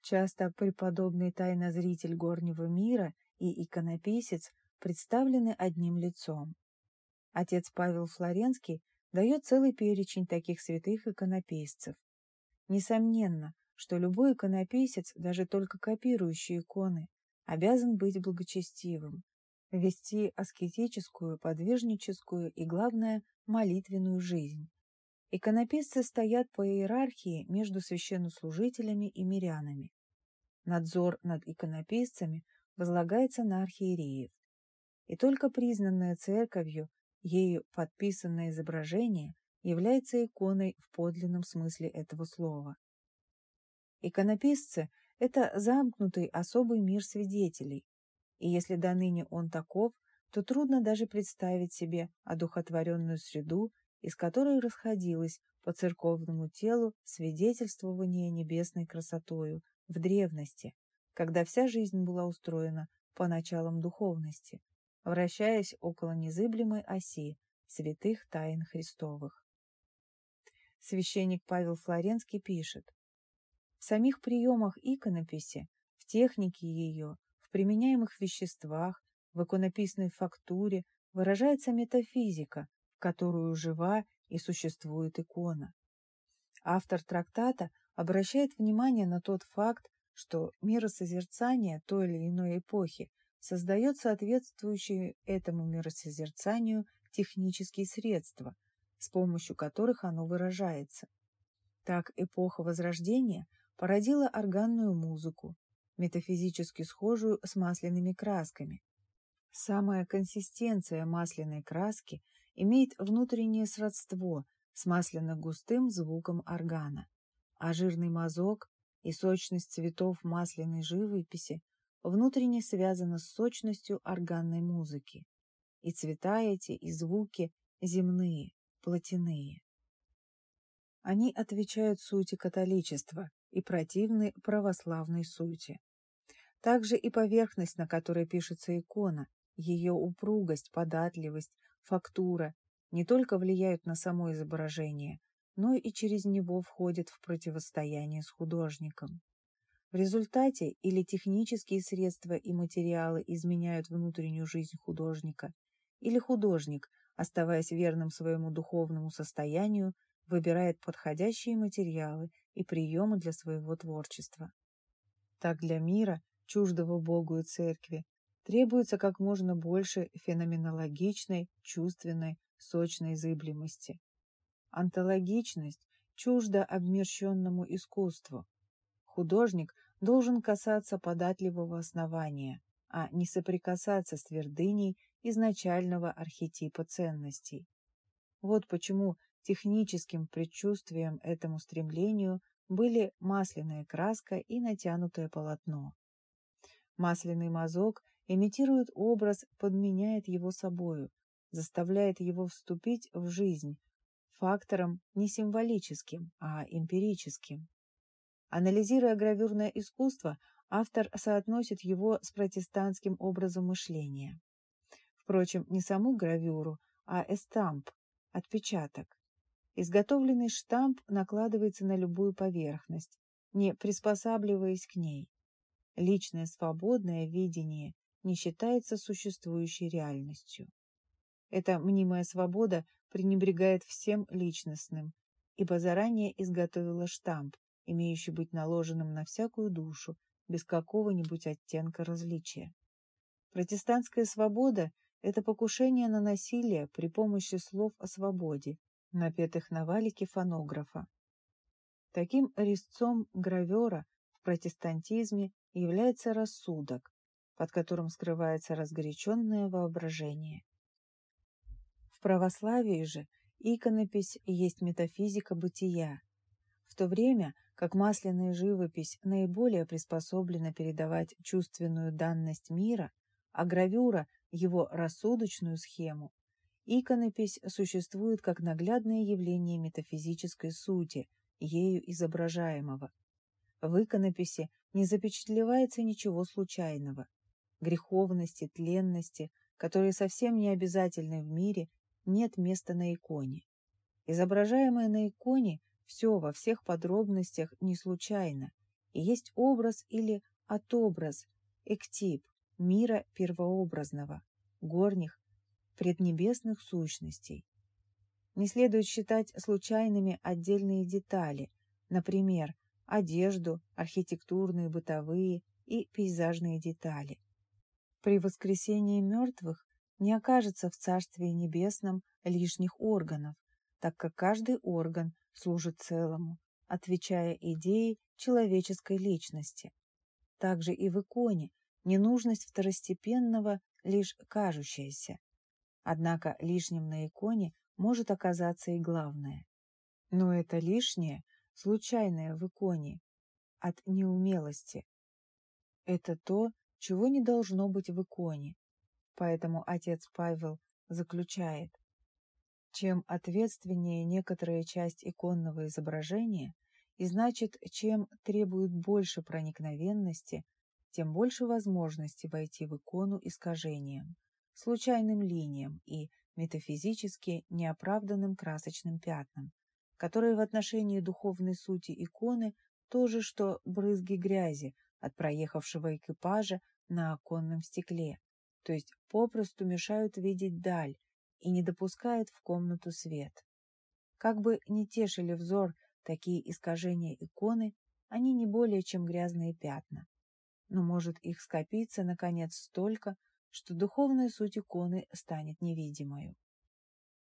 Часто преподобный тайнозритель горнего мира и иконописец представлены одним лицом. Отец Павел Флоренский дает целый перечень таких святых иконописцев. Несомненно, что любой иконописец, даже только копирующий иконы, обязан быть благочестивым, вести аскетическую, подвижническую и, главное, молитвенную жизнь. Иконописцы стоят по иерархии между священнослужителями и мирянами. Надзор над иконописцами возлагается на архиереев. И только признанная церковью, ею подписанное изображение является иконой в подлинном смысле этого слова. Иконописцы – это замкнутый особый мир свидетелей, и если до ныне он таков, то трудно даже представить себе одухотворенную среду, из которой расходилось по церковному телу свидетельствование небесной красотою в древности, когда вся жизнь была устроена по началам духовности, вращаясь около незыблемой оси святых тайн Христовых. Священник Павел Флоренский пишет, «В самих приемах иконописи, в технике ее, в применяемых веществах, в иконописной фактуре выражается метафизика, в которую жива и существует икона. Автор трактата обращает внимание на тот факт, что миросозерцание той или иной эпохи создает соответствующие этому миросозерцанию технические средства, с помощью которых оно выражается. Так эпоха Возрождения породила органную музыку, метафизически схожую с масляными красками. Самая консистенция масляной краски имеет внутреннее сродство с масляно-густым звуком органа, а жирный мазок и сочность цветов масляной живописи внутренне связана с сочностью органной музыки. И цвета эти, и звуки земные, плотяные. Они отвечают сути католичества и противны православной сути. Также и поверхность, на которой пишется икона, ее упругость, податливость, фактура не только влияют на само изображение, но и через него входят в противостояние с художником. В результате или технические средства и материалы изменяют внутреннюю жизнь художника, или художник, оставаясь верным своему духовному состоянию, выбирает подходящие материалы и приемы для своего творчества. Так для мира, чуждого Богу и Церкви, требуется как можно больше феноменологичной, чувственной, сочной зыблемости. Антологичность чужда обмерщенному искусству. Художник должен касаться податливого основания, а не соприкасаться с твердыней изначального архетипа ценностей. Вот почему техническим предчувствием этому стремлению были масляная краска и натянутое полотно. Масляный мазок имитирует образ, подменяет его собою, заставляет его вступить в жизнь, фактором не символическим, а эмпирическим. Анализируя гравюрное искусство, автор соотносит его с протестантским образом мышления. Впрочем, не саму гравюру, а эстамп, отпечаток. Изготовленный штамп накладывается на любую поверхность, не приспосабливаясь к ней. Личное свободное видение не считается существующей реальностью. Эта мнимая свобода пренебрегает всем личностным, ибо заранее изготовила штамп, имеющий быть наложенным на всякую душу, без какого-нибудь оттенка различия. Протестантская свобода – это покушение на насилие при помощи слов о свободе, напетых на валике фонографа. Таким резцом гравера в протестантизме является рассудок, под которым скрывается разгоряченное воображение. В православии же иконопись есть метафизика бытия, в то время как масляная живопись наиболее приспособлена передавать чувственную данность мира, а гравюра – его рассудочную схему, иконопись существует как наглядное явление метафизической сути, ею изображаемого. В иконописи не запечатлевается ничего случайного. Греховности, тленности, которые совсем не обязательны в мире, нет места на иконе. Изображаемое на иконе все во всех подробностях не случайно, и есть образ или отобраз, эктип, мира первообразного, горних, преднебесных сущностей. Не следует считать случайными отдельные детали, например, одежду, архитектурные, бытовые и пейзажные детали. При воскресении мертвых не окажется в Царстве Небесном лишних органов, так как каждый орган служит целому, отвечая идее человеческой личности. Также и в иконе ненужность второстепенного лишь кажущаяся. Однако лишним на иконе может оказаться и главное. Но это лишнее, случайное в иконе, от неумелости. Это то, чего не должно быть в иконе. Поэтому отец Павел заключает, чем ответственнее некоторая часть иконного изображения, и значит, чем требует больше проникновенности, тем больше возможности войти в икону искажением, случайным линиям и метафизически неоправданным красочным пятнам, которые в отношении духовной сути иконы то же, что брызги грязи от проехавшего экипажа на оконном стекле, то есть попросту мешают видеть даль и не допускают в комнату свет. Как бы не тешили взор такие искажения иконы, они не более чем грязные пятна. Но может их скопиться, наконец, столько, что духовная суть иконы станет невидимою.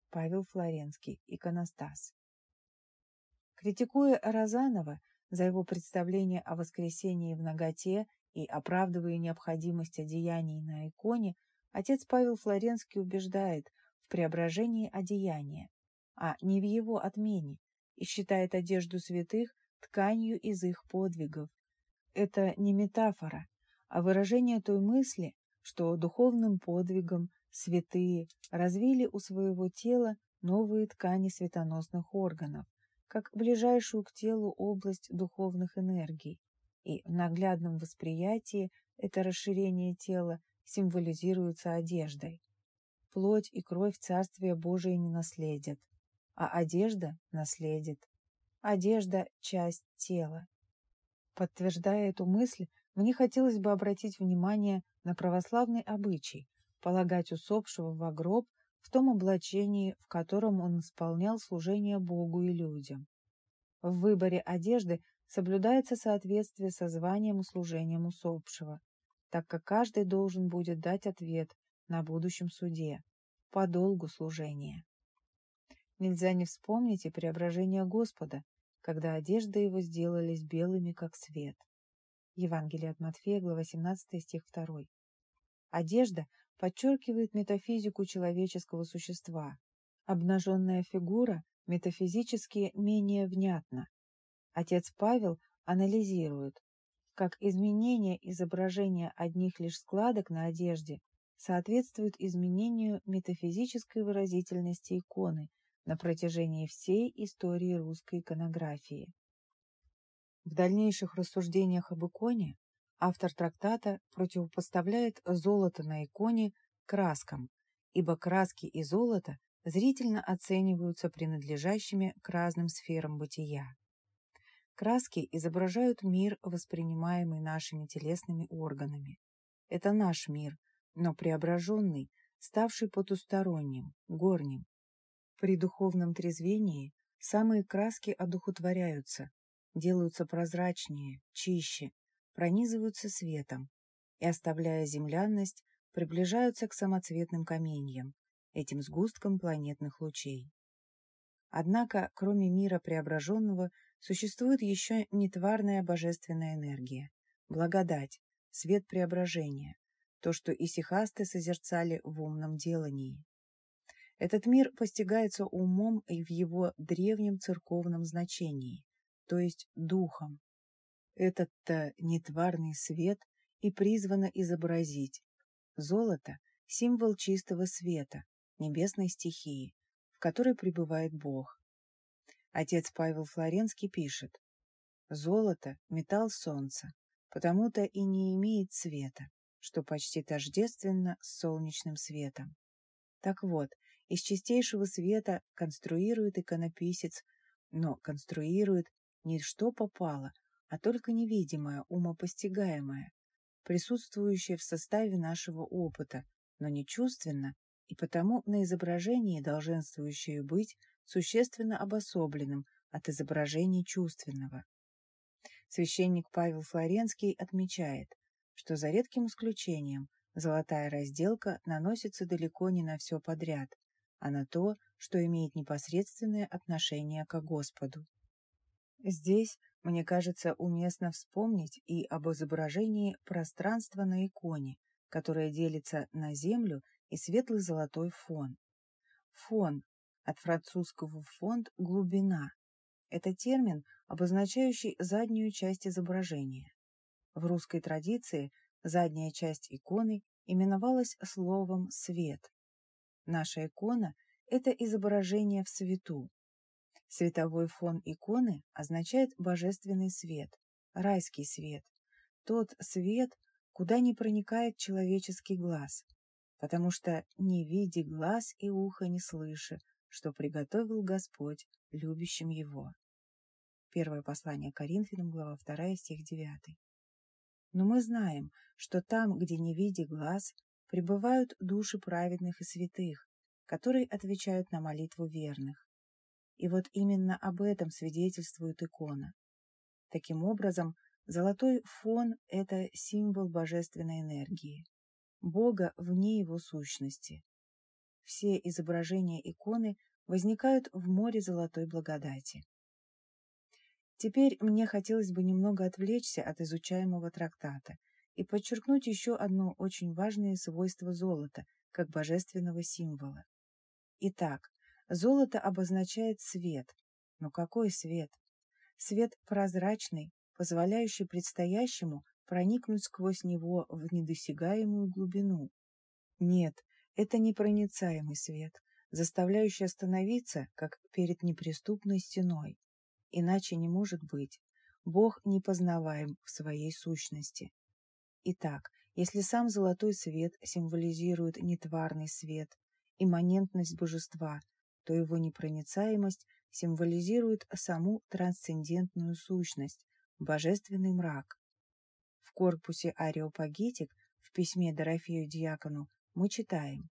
Павел Флоренский, иконостас. Критикуя Розанова за его представление о воскресении в наготе и оправдывая необходимость одеяний на иконе, отец Павел Флоренский убеждает в преображении одеяния, а не в его отмене, и считает одежду святых тканью из их подвигов. Это не метафора, а выражение той мысли, что духовным подвигом святые развили у своего тела новые ткани светоносных органов, как ближайшую к телу область духовных энергий, и в наглядном восприятии это расширение тела символизируется одеждой. Плоть и кровь Царствия Божие не наследят, а одежда наследит. Одежда – часть тела. Подтверждая эту мысль, мне хотелось бы обратить внимание на православный обычай полагать усопшего в гроб в том облачении, в котором он исполнял служение Богу и людям. В выборе одежды соблюдается соответствие со званием и служением усопшего, так как каждый должен будет дать ответ на будущем суде по долгу служения. Нельзя не вспомнить и преображение Господа, когда одежды его сделались белыми, как свет. Евангелие от Матфея, глава 17, стих 2. Одежда подчеркивает метафизику человеческого существа. Обнаженная фигура метафизически менее внятна. Отец Павел анализирует, как изменение изображения одних лишь складок на одежде соответствует изменению метафизической выразительности иконы на протяжении всей истории русской иконографии. В дальнейших рассуждениях об иконе автор трактата противопоставляет золото на иконе краскам, ибо краски и золото зрительно оцениваются принадлежащими к разным сферам бытия. Краски изображают мир, воспринимаемый нашими телесными органами. Это наш мир, но преображенный, ставший потусторонним, горним. При духовном трезвении самые краски одухотворяются, делаются прозрачнее, чище, пронизываются светом и, оставляя землянность, приближаются к самоцветным каменьям, этим сгусткам планетных лучей. Однако, кроме мира преображенного, существует еще нетварная божественная энергия, благодать, свет преображения, то, что исихасты созерцали в умном делании. Этот мир постигается умом и в его древнем церковном значении, то есть духом. Этот-то нетварный свет и призвано изобразить. Золото – символ чистого света, небесной стихии, в которой пребывает Бог. Отец Павел Флоренский пишет, «Золото – металл солнца, потому-то и не имеет цвета, что почти тождественно с солнечным светом. Так вот, из чистейшего света конструирует иконописец, но конструирует не что попало, а только невидимое, умопостигаемое, присутствующее в составе нашего опыта, но не чувственно, и потому на изображении долженствующее быть существенно обособленным от изображения чувственного. Священник Павел Флоренский отмечает, что за редким исключением золотая разделка наносится далеко не на все подряд, а на то, что имеет непосредственное отношение к Господу. Здесь мне кажется уместно вспомнить и об изображении пространства на иконе, которое делится на землю и светлый золотой фон. Фон от французского фонд – глубина. Это термин, обозначающий заднюю часть изображения. В русской традиции задняя часть иконы именовалась словом «свет». Наша икона – это изображение в свету, Световой фон иконы означает божественный свет, райский свет, тот свет, куда не проникает человеческий глаз, потому что не види глаз и ухо не слыши, что приготовил Господь любящим его. Первое послание Коринфянам, глава 2, стих 9. Но мы знаем, что там, где не види глаз, пребывают души праведных и святых, которые отвечают на молитву верных. И вот именно об этом свидетельствует икона. Таким образом, золотой фон – это символ божественной энергии, Бога вне его сущности. Все изображения иконы возникают в море золотой благодати. Теперь мне хотелось бы немного отвлечься от изучаемого трактата и подчеркнуть еще одно очень важное свойство золота, как божественного символа. Итак, Золото обозначает свет. Но какой свет? Свет прозрачный, позволяющий предстоящему проникнуть сквозь него в недосягаемую глубину. Нет, это непроницаемый свет, заставляющий остановиться, как перед неприступной стеной. Иначе не может быть. Бог непознаваем в своей сущности. Итак, если сам золотой свет символизирует нетварный свет, имманентность божества, то его непроницаемость символизирует саму трансцендентную сущность, божественный мрак. В корпусе Ариопагитик в письме Дорофею Дьякону мы читаем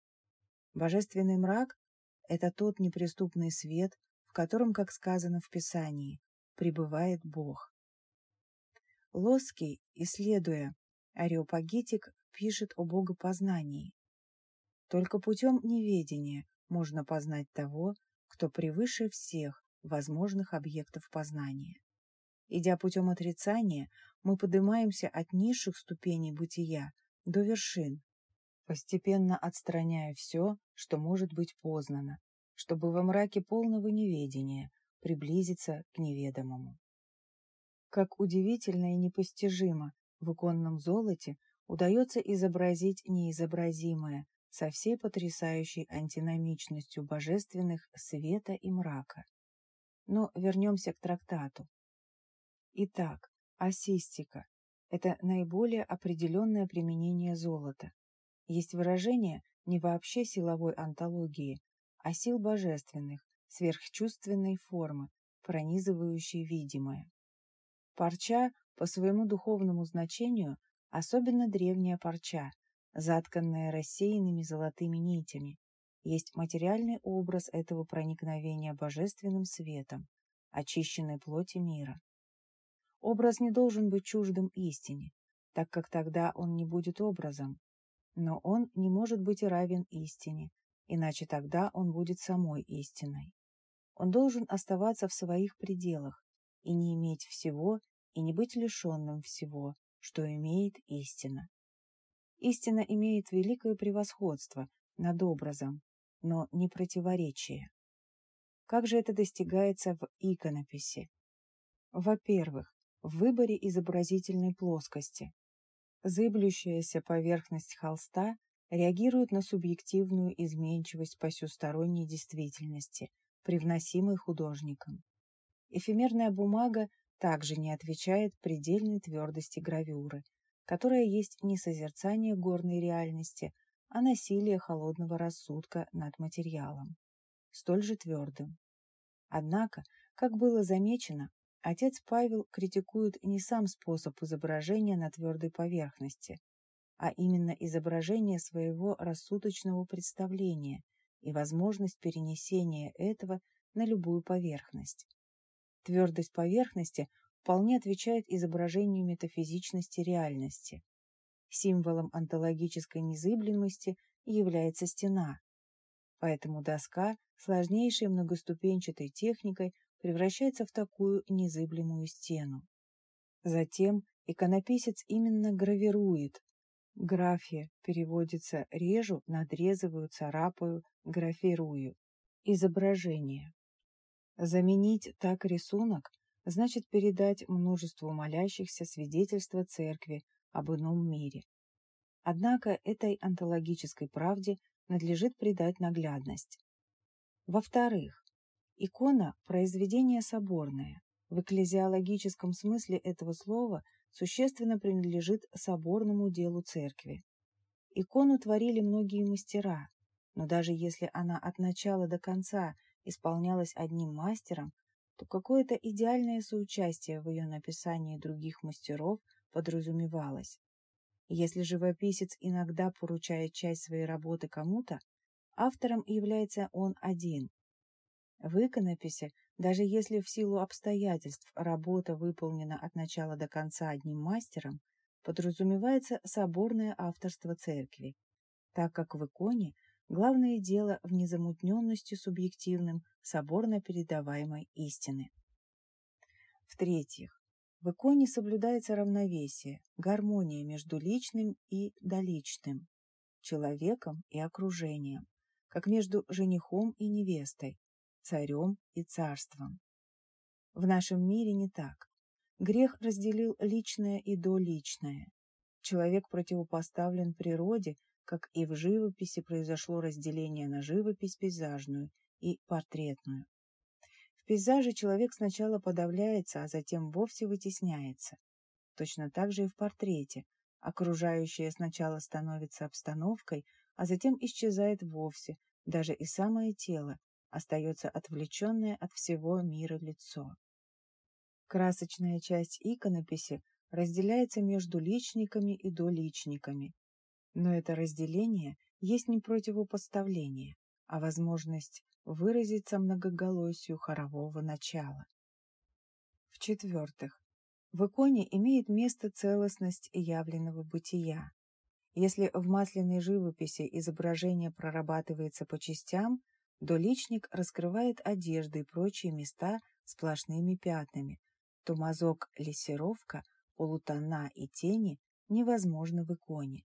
«Божественный мрак – это тот неприступный свет, в котором, как сказано в Писании, пребывает Бог». Лоский, исследуя Ариопагитик, пишет о богопознании. Только путем неведения можно познать того, кто превыше всех возможных объектов познания. Идя путем отрицания, мы поднимаемся от низших ступеней бытия до вершин, постепенно отстраняя все, что может быть познано, чтобы во мраке полного неведения приблизиться к неведомому. Как удивительно и непостижимо в иконном золоте удается изобразить неизобразимое, со всей потрясающей антиномичностью божественных света и мрака. Но вернемся к трактату. Итак, асистика – это наиболее определенное применение золота. Есть выражение не вообще силовой антологии, а сил божественных, сверхчувственной формы, пронизывающей видимое. Парча по своему духовному значению особенно древняя парча, затканная рассеянными золотыми нитями, есть материальный образ этого проникновения божественным светом, очищенной плоти мира. Образ не должен быть чуждым истине, так как тогда он не будет образом, но он не может быть и равен истине, иначе тогда он будет самой истиной. Он должен оставаться в своих пределах и не иметь всего и не быть лишенным всего, что имеет истина. Истина имеет великое превосходство над образом, но не противоречие. Как же это достигается в иконописи? Во-первых, в выборе изобразительной плоскости. Зыблющаяся поверхность холста реагирует на субъективную изменчивость посюсторонней действительности, привносимой художником. Эфемерная бумага также не отвечает предельной твердости гравюры, которая есть не созерцание горной реальности, а насилие холодного рассудка над материалом, столь же твердым. Однако, как было замечено, отец Павел критикует не сам способ изображения на твердой поверхности, а именно изображение своего рассудочного представления и возможность перенесения этого на любую поверхность. Твердость поверхности вполне отвечает изображению метафизичности реальности. Символом онтологической незыблемости является стена. Поэтому доска сложнейшей многоступенчатой техникой превращается в такую незыблемую стену. Затем иконописец именно гравирует. Графия переводится «режу», «надрезываю», «царапаю», «графирую». Изображение. Заменить так рисунок значит передать множеству молящихся свидетельства церкви об ином мире. Однако этой онтологической правде надлежит придать наглядность. Во-вторых, икона – произведение соборное. В экклезиологическом смысле этого слова существенно принадлежит соборному делу церкви. Икону творили многие мастера, но даже если она от начала до конца исполнялась одним мастером, то какое-то идеальное соучастие в ее написании других мастеров подразумевалось. Если живописец иногда поручает часть своей работы кому-то, автором является он один. В иконописи, даже если в силу обстоятельств работа выполнена от начала до конца одним мастером, подразумевается соборное авторство церкви, так как в иконе – Главное дело в незамутненности субъективным соборно передаваемой истины. В-третьих, в иконе соблюдается равновесие, гармония между личным и доличным, человеком и окружением, как между женихом и невестой, царем и царством. В нашем мире не так. Грех разделил личное и доличное. Человек противопоставлен природе как и в живописи произошло разделение на живопись пейзажную и портретную. В пейзаже человек сначала подавляется, а затем вовсе вытесняется. Точно так же и в портрете. Окружающее сначала становится обстановкой, а затем исчезает вовсе, даже и самое тело, остается отвлеченное от всего мира лицо. Красочная часть иконописи разделяется между личниками и доличниками, но это разделение есть не противопоставление, а возможность выразиться многоголосию хорового начала. В-четвертых, в иконе имеет место целостность явленного бытия. Если в масляной живописи изображение прорабатывается по частям, то личник раскрывает одежды и прочие места сплошными пятнами, то мазок лессировка, полутона и тени невозможно в иконе.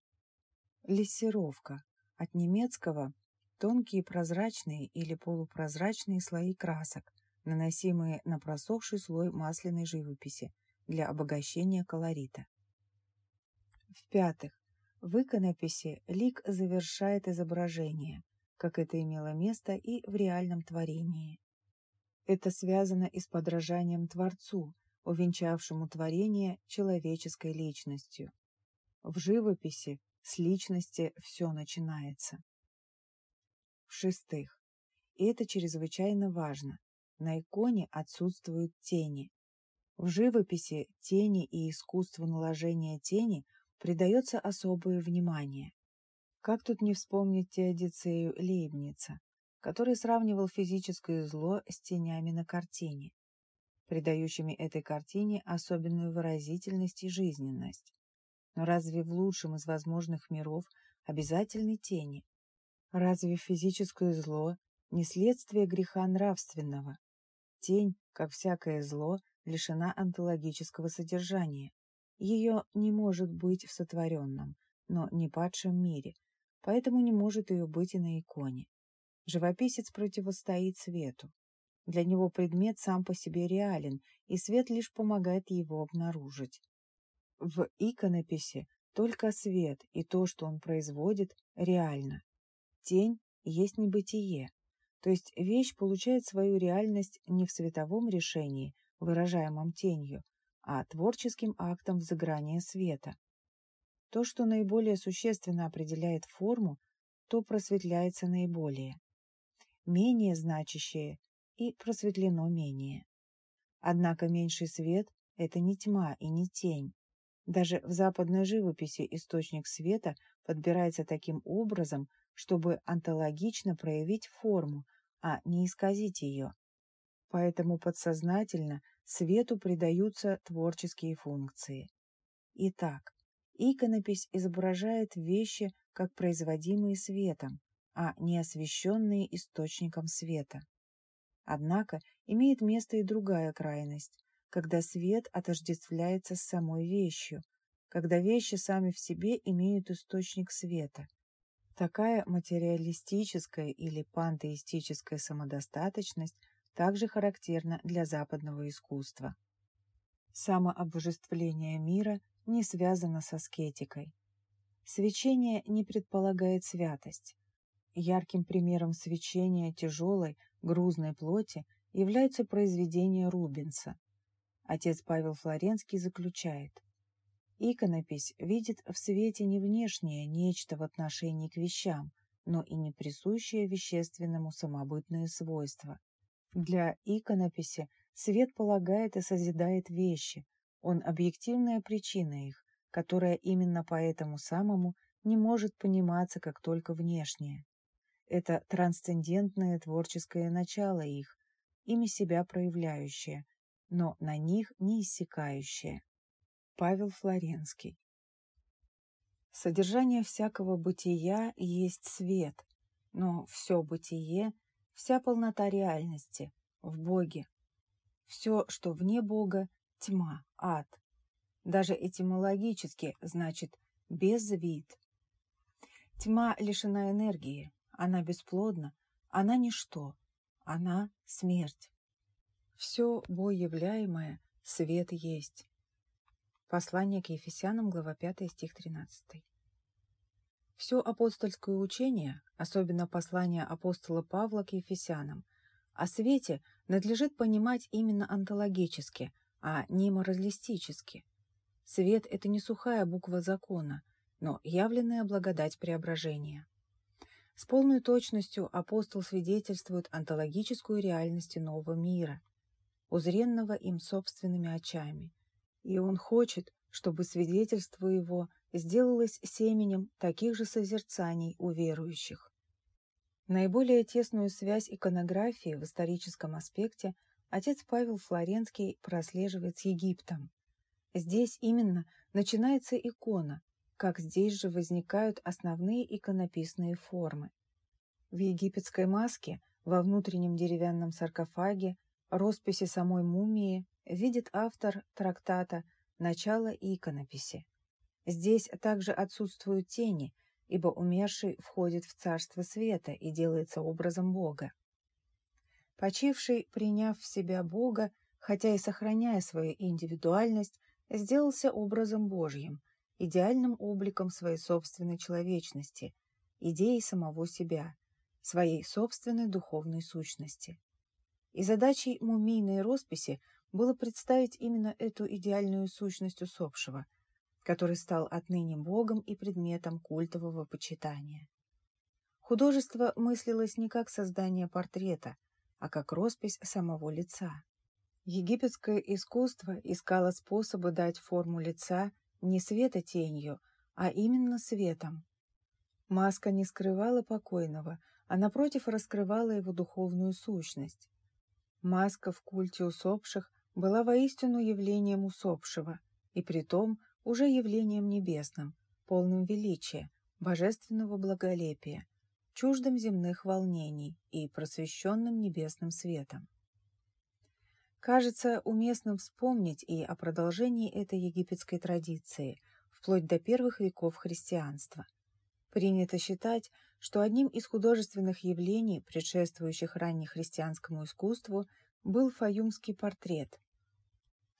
Лессировка. От немецкого тонкие прозрачные или полупрозрачные слои красок, наносимые на просохший слой масляной живописи для обогащения колорита. В-пятых, в иконописи лик завершает изображение, как это имело место и в реальном творении. Это связано и с подражанием Творцу, увенчавшему творение человеческой личностью. В живописи с личности все начинается. В-шестых, и это чрезвычайно важно, на иконе отсутствуют тени. В живописи тени и искусству наложения тени придается особое внимание. Как тут не вспомнить теодицею Лейбница, который сравнивал физическое зло с тенями на картине, придающими этой картине особенную выразительность и жизненность. Но разве в лучшем из возможных миров обязательны тени? Разве физическое зло не следствие греха нравственного? Тень, как всякое зло, лишена онтологического содержания. Ее не может быть в сотворенном, но не падшем мире, поэтому не может ее быть и на иконе. живописец противостоит свету. Для него предмет сам по себе реален, и свет лишь помогает его обнаружить. В иконописи только свет и то, что он производит, реально. Тень есть небытие, то есть вещь получает свою реальность не в световом решении, выражаемом тенью, а творческим актом взыграния света. То, что наиболее существенно определяет форму, то просветляется наиболее. Менее значащее и просветлено менее. Однако меньший свет – это не тьма и не тень. Даже в западной живописи источник света подбирается таким образом, чтобы онтологично проявить форму, а не исказить ее. Поэтому подсознательно свету придаются творческие функции. Итак, иконопись изображает вещи как производимые светом, а не освещенные источником света. Однако имеет место и другая крайность, когда свет отождествляется с самой вещью, когда вещи сами в себе имеют источник света. Такая материалистическая или пантеистическая самодостаточность также характерна для западного искусства. Самообожествление мира не связано с аскетикой. Свечение не предполагает святость. Ярким примером свечения тяжелой, грузной плоти являются произведения Рубенса. Отец Павел Флоренский заключает, Иконопись видит в свете не внешнее нечто в отношении к вещам, но и не присущее вещественному самобытные свойства. Для иконописи свет полагает и созидает вещи, он объективная причина их, которая именно по этому самому не может пониматься как только внешнее. Это трансцендентное творческое начало их, ими себя проявляющее, но на них не иссякающее. Павел Флоренский Содержание всякого бытия есть свет, но все бытие, вся полнота реальности в Боге. Все, что вне Бога, тьма, ад. Даже этимологически значит «безвид». Тьма лишена энергии, она бесплодна, она ничто, она смерть. Все боявляемое свет есть. Послание к Ефесянам, глава 5, стих 13. Все апостольское учение, особенно послание апостола Павла к Ефесянам, о свете надлежит понимать именно онтологически, а не моралистически. Свет – это не сухая буква закона, но явленная благодать преображения. С полной точностью апостол свидетельствует онтологическую реальность нового мира, узренного им собственными очами. И он хочет, чтобы свидетельство его сделалось семенем таких же созерцаний у верующих. Наиболее тесную связь иконографии в историческом аспекте отец Павел Флоренский прослеживает с Египтом. Здесь именно начинается икона, как здесь же возникают основные иконописные формы. В египетской маске, во внутреннем деревянном саркофаге, росписи самой мумии видит автор трактата «Начало иконописи». Здесь также отсутствуют тени, ибо умерший входит в царство света и делается образом Бога. Почивший, приняв в себя Бога, хотя и сохраняя свою индивидуальность, сделался образом Божьим – идеальным обликом своей собственной человечности, идеей самого себя, своей собственной духовной сущности. И задачей мумийной росписи было представить именно эту идеальную сущность усопшего, который стал отныне богом и предметом культового почитания. Художество мыслилось не как создание портрета, а как роспись самого лица. Египетское искусство искало способы дать форму лица не светотенью, а именно светом. Маска не скрывала покойного, а напротив раскрывала его духовную сущность. Маска в культе усопших была воистину явлением усопшего, и притом уже явлением небесным, полным величия, божественного благолепия, чуждым земных волнений и просвещенным небесным светом. Кажется уместным вспомнить и о продолжении этой египетской традиции, вплоть до первых веков христианства. Принято считать, что одним из художественных явлений, предшествующих раннехристианскому искусству, был фаюмский портрет.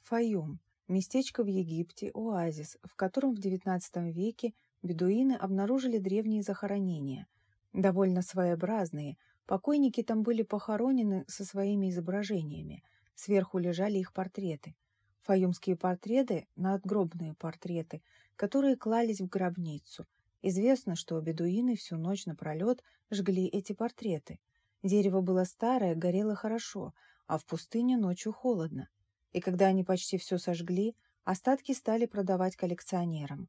Фаюм – местечко в Египте, оазис, в котором в XIX веке бедуины обнаружили древние захоронения, довольно своеобразные, покойники там были похоронены со своими изображениями, сверху лежали их портреты. Фаюмские портреты – надгробные портреты, которые клались в гробницу – Известно, что бедуины всю ночь напролет жгли эти портреты. Дерево было старое, горело хорошо, а в пустыне ночью холодно. И когда они почти все сожгли, остатки стали продавать коллекционерам.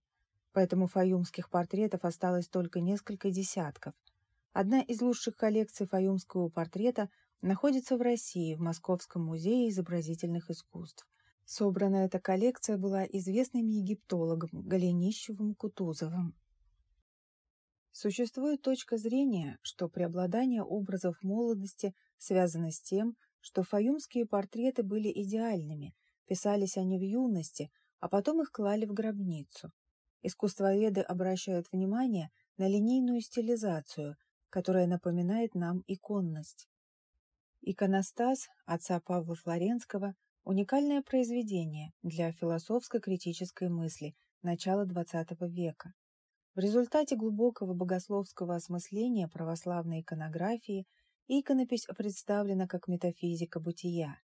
Поэтому фаюмских портретов осталось только несколько десятков. Одна из лучших коллекций фаюмского портрета находится в России, в Московском музее изобразительных искусств. Собрана эта коллекция была известным египтологом Голенищевым-Кутузовым. Существует точка зрения, что преобладание образов молодости связано с тем, что фаюмские портреты были идеальными, писались они в юности, а потом их клали в гробницу. Искусствоведы обращают внимание на линейную стилизацию, которая напоминает нам иконность. Иконостас отца Павла Флоренского – уникальное произведение для философско-критической мысли начала XX века. В результате глубокого богословского осмысления православной иконографии иконопись представлена как метафизика бытия.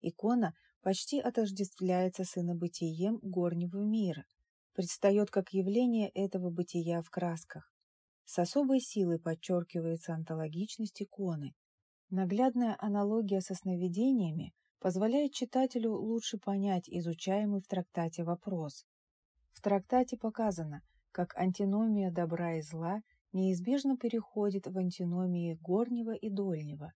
Икона почти отождествляется с инобытием горнего мира, предстает как явление этого бытия в красках. С особой силой подчеркивается антологичность иконы. Наглядная аналогия со сновидениями позволяет читателю лучше понять изучаемый в трактате вопрос. В трактате показано – как антиномия добра и зла неизбежно переходит в антиномии горнего и дольнего,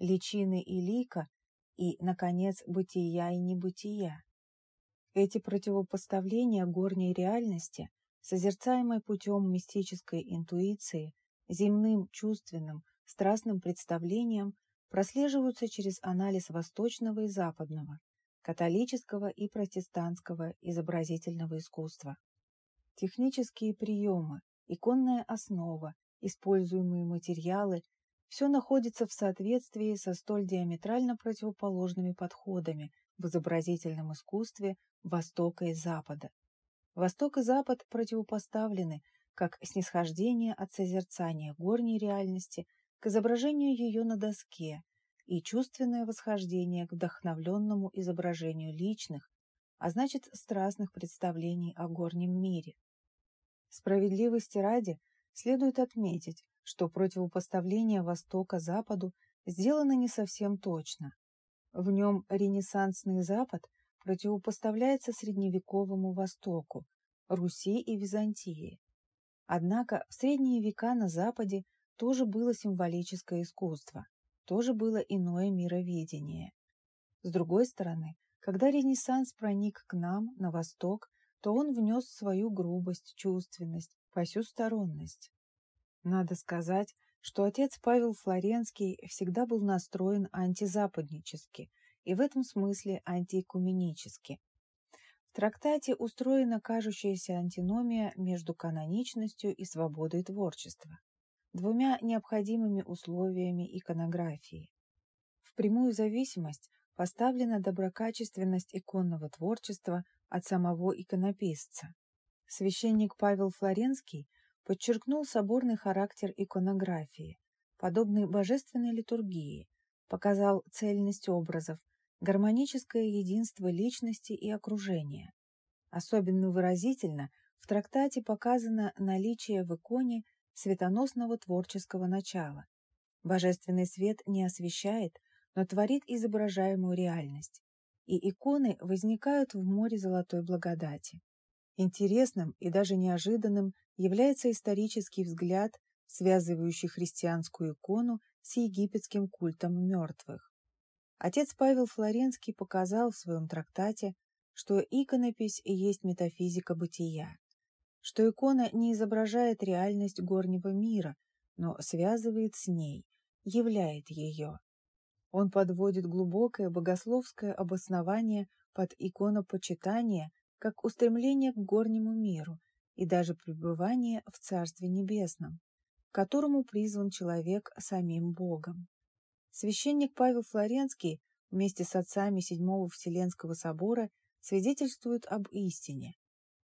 личины и лика и, наконец, бытия и небытия. Эти противопоставления горней реальности, созерцаемой путем мистической интуиции, земным, чувственным, страстным представлением, прослеживаются через анализ восточного и западного, католического и протестантского изобразительного искусства. Технические приемы, иконная основа, используемые материалы – все находится в соответствии со столь диаметрально противоположными подходами в изобразительном искусстве Востока и Запада. Восток и Запад противопоставлены как снисхождение от созерцания горней реальности к изображению ее на доске и чувственное восхождение к вдохновленному изображению личных, а значит страстных представлений о горнем мире. Справедливости ради следует отметить, что противопоставление Востока Западу сделано не совсем точно. В нем ренессансный Запад противопоставляется средневековому Востоку, Руси и Византии. Однако в средние века на Западе тоже было символическое искусство, тоже было иное мировидение. С другой стороны, когда Ренессанс проник к нам, на Восток, то он внес свою грубость, чувственность, посюсторонность. Надо сказать, что отец Павел Флоренский всегда был настроен антизападнически и в этом смысле антиэкуменически. В трактате устроена кажущаяся антиномия между каноничностью и свободой творчества, двумя необходимыми условиями иконографии. В прямую зависимость поставлена доброкачественность иконного творчества от самого иконописца. Священник Павел Флоренский подчеркнул соборный характер иконографии, подобный божественной литургии, показал цельность образов, гармоническое единство личности и окружения. Особенно выразительно в трактате показано наличие в иконе светоносного творческого начала. Божественный свет не освещает, но творит изображаемую реальность и иконы возникают в море золотой благодати. Интересным и даже неожиданным является исторический взгляд, связывающий христианскую икону с египетским культом мертвых. Отец Павел Флоренский показал в своем трактате, что иконопись и есть метафизика бытия, что икона не изображает реальность горнего мира, но связывает с ней, являет ее. Он подводит глубокое богословское обоснование под иконопочитание как устремление к горнему миру и даже пребывание в Царстве Небесном, к которому призван человек самим Богом. Священник Павел Флоренский вместе с отцами Седьмого Вселенского собора свидетельствует об истине.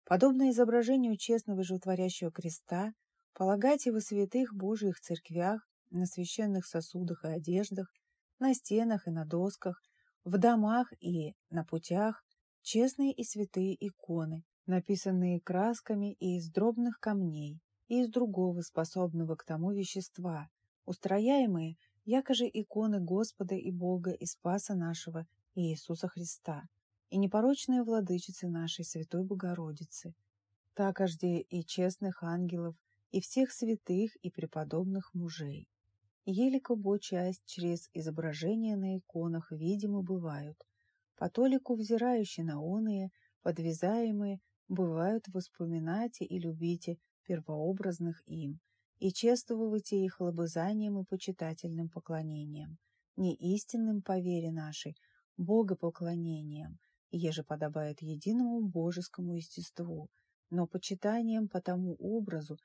Подобное изображению честного животворящего креста полагайте во святых Божьих церквях, на священных сосудах и одеждах, на стенах и на досках, в домах и на путях, честные и святые иконы, написанные красками и из дробных камней, и из другого способного к тому вещества, устрояемые, якоже иконы Господа и Бога и Спаса нашего Иисуса Христа, и непорочные владычицы нашей Святой Богородицы, такожде и честных ангелов, и всех святых и преподобных мужей. Елико бо часть через изображения на иконах видимы бывают, по толику взирающие на оные, подвязаемые, бывают воспоминати и любите первообразных им, и чествовайте их лобызанием и почитательным поклонением, не истинным по вере нашей, богопоклонением, еже подобает единому божескому естеству, но почитанием по тому образу,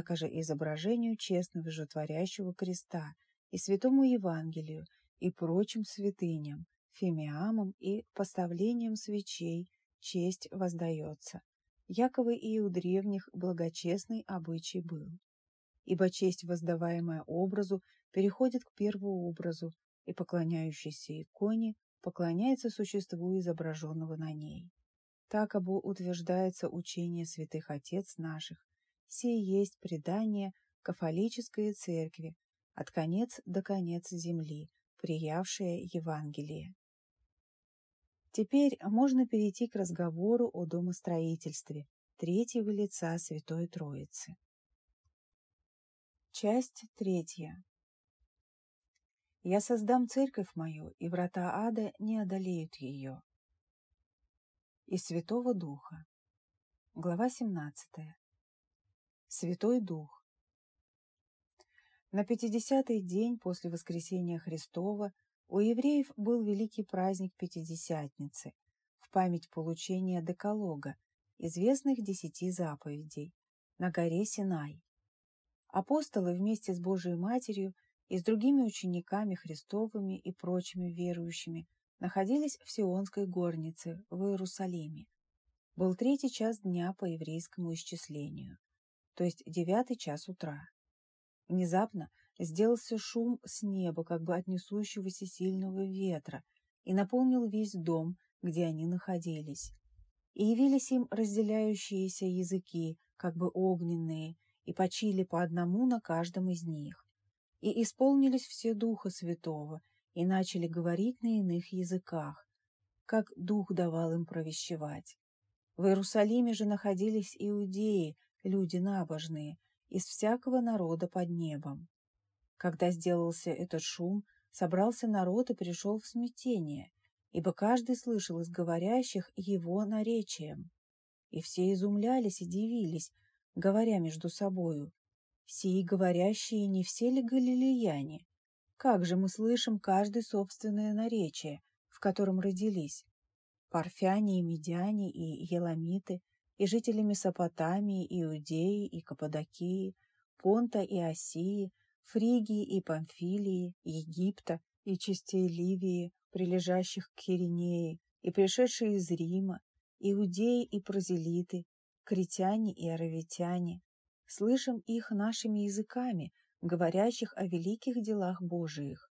якоже изображению честного животворящего креста и святому Евангелию и прочим святыням, фимиамам и поставлением свечей честь воздается. Яковы и у древних благочестный обычай был. Ибо честь, воздаваемая образу, переходит к первообразу, и поклоняющийся иконе поклоняется существу изображенного на ней. Так обо утверждается учение святых отец наших, сей есть предание кафолической церкви от конец до конец земли, приявшее Евангелие. Теперь можно перейти к разговору о домостроительстве третьего лица Святой Троицы. Часть третья. «Я создам церковь мою, и врата ада не одолеют ее». Из Святого Духа. Глава 17. Святой Дух. На пятидесятый день после воскресения Христова у евреев был великий праздник Пятидесятницы в память получения Деколога, известных десяти заповедей, на горе Синай. Апостолы вместе с Божией Матерью и с другими учениками Христовыми и прочими верующими находились в Сионской горнице в Иерусалиме. Был третий час дня по еврейскому исчислению – то есть девятый час утра. Внезапно сделался шум с неба, как бы от несущегося сильного ветра, и наполнил весь дом, где они находились. И явились им разделяющиеся языки, как бы огненные, и почили по одному на каждом из них. И исполнились все Духа Святого, и начали говорить на иных языках, как Дух давал им провещевать. В Иерусалиме же находились иудеи, люди набожные, из всякого народа под небом. Когда сделался этот шум, собрался народ и пришел в смятение, ибо каждый слышал из говорящих его наречием. И все изумлялись и дивились, говоря между собою, «Сии говорящие не все ли галилеяне? Как же мы слышим каждый собственное наречие, в котором родились? Парфяне и медяне и еламиты, и жители Месопотамии, Иудеи и Каппадокии, Понта и Осии, Фригии и Памфилии, Египта и частей Ливии, прилежащих к Киринее, и пришедшие из Рима, иудеи и прозелиты, критяне и аравитяне. Слышим их нашими языками, говорящих о великих делах Божиих.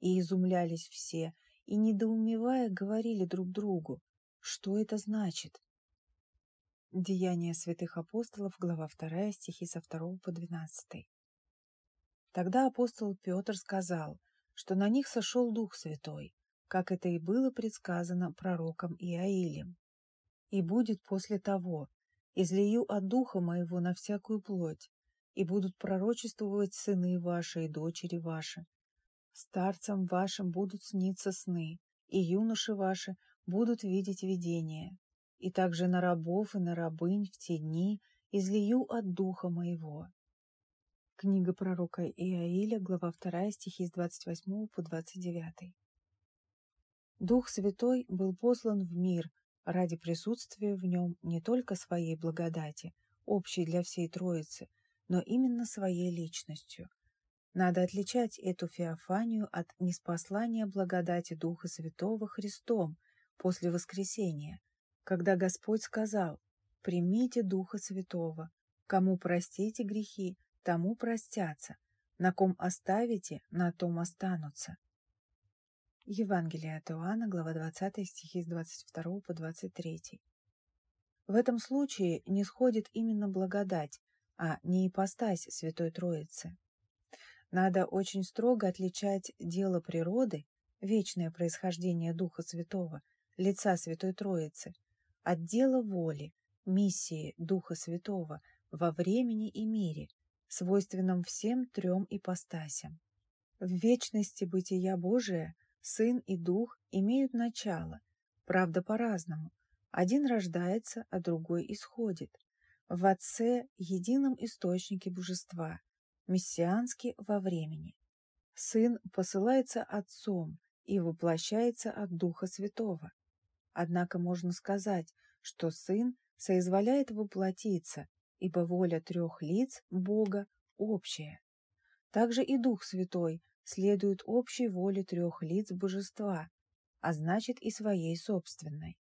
И изумлялись все, и, недоумевая, говорили друг другу, что это значит. Деяния святых апостолов, глава 2, стихи со 2 по 12. Тогда апостол Петр сказал, что на них сошел Дух Святой, как это и было предсказано пророком Иаилем. «И будет после того, излию от Духа моего на всякую плоть, и будут пророчествовать сыны ваши и дочери ваши. Старцам вашим будут сниться сны, и юноши ваши будут видеть видения, и также на рабов и на рабынь в те дни излию от духа моего». Книга пророка Иаиля, глава 2, стихи с 28 по 29. Дух Святой был послан в мир ради присутствия в нем не только своей благодати, общей для всей Троицы, но именно своей личностью. Надо отличать эту феофанию от неспослания благодати Духа Святого Христом после воскресения, когда Господь сказал «Примите Духа Святого, кому простите грехи, тому простятся, на ком оставите, на том останутся». Евангелие от Иоанна, глава 20, стихи с 22 по 23. В этом случае не сходит именно благодать, а не ипостась Святой Троицы. Надо очень строго отличать дело природы, вечное происхождение Духа Святого, лица Святой Троицы, от дела воли, миссии Духа Святого во времени и мире, свойственном всем трем ипостасям. В вечности бытия Божия Сын и Дух имеют начало, правда по-разному. Один рождается, а другой исходит. В Отце – едином источнике божества, мессиански во времени. Сын посылается Отцом и воплощается от Духа Святого. Однако можно сказать, что Сын соизволяет воплотиться, ибо воля трех лиц Бога общая. Также и Дух Святой следует общей воле трех лиц божества, а значит и своей собственной.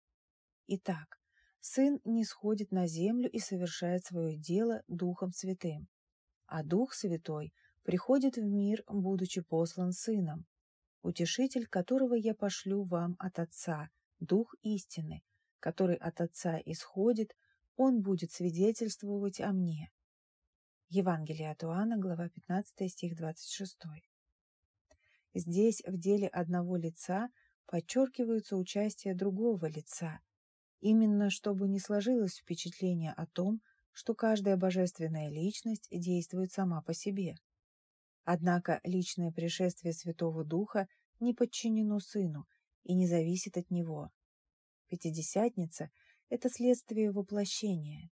Итак, Сын не сходит на землю и совершает свое дело Духом Святым, а Дух Святой приходит в мир, будучи послан Сыном, утешитель которого я пошлю вам от Отца, Дух истины, который от Отца исходит, он будет свидетельствовать о мне. Евангелие от Иоанна, глава 15, стих 26. Здесь в деле одного лица подчеркивается участие другого лица, именно чтобы не сложилось впечатление о том, что каждая божественная личность действует сама по себе. Однако личное пришествие Святого Духа не подчинено Сыну и не зависит от Него. Пятидесятница – это следствие воплощения.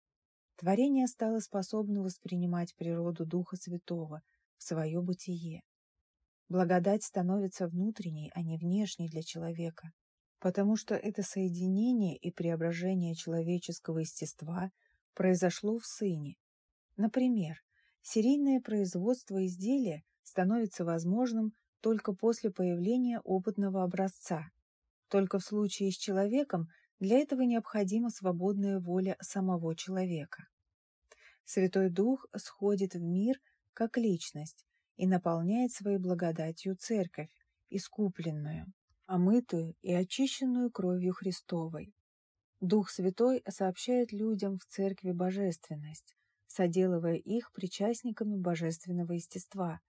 Творение стало способно воспринимать природу Духа Святого в свое бытие. Благодать становится внутренней, а не внешней для человека, потому что это соединение и преображение человеческого естества произошло в Сыне. Например, серийное производство изделия становится возможным только после появления опытного образца. Только в случае с человеком для этого необходима свободная воля самого человека. Святой Дух сходит в мир как личность, и наполняет своей благодатью церковь, искупленную, омытую и очищенную кровью Христовой. Дух Святой сообщает людям в церкви божественность, соделывая их причастниками божественного естества,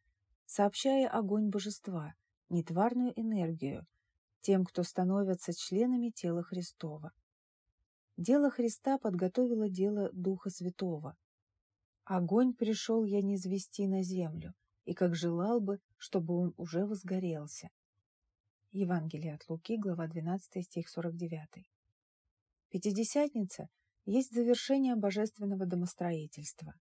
сообщая огонь божества, нетварную энергию, тем, кто становятся членами тела Христова. Дело Христа подготовило дело Духа Святого. Огонь пришел я не звести на землю, и как желал бы, чтобы он уже возгорелся. Евангелие от Луки, глава 12, стих 49. Пятидесятница есть завершение божественного домостроительства.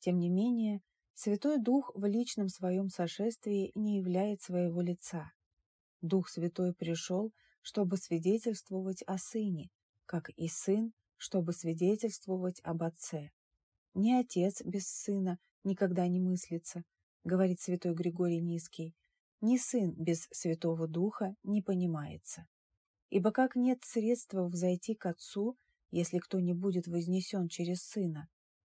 Тем не менее, Святой Дух в личном своем сошествии не являет своего лица. Дух Святой пришел, чтобы свидетельствовать о Сыне, как и Сын, чтобы свидетельствовать об Отце. Ни Отец без Сына никогда не мыслится, говорит святой Григорий Низкий, ни сын без Святого Духа не понимается. Ибо как нет средства взойти к Отцу, если кто не будет вознесен через Сына,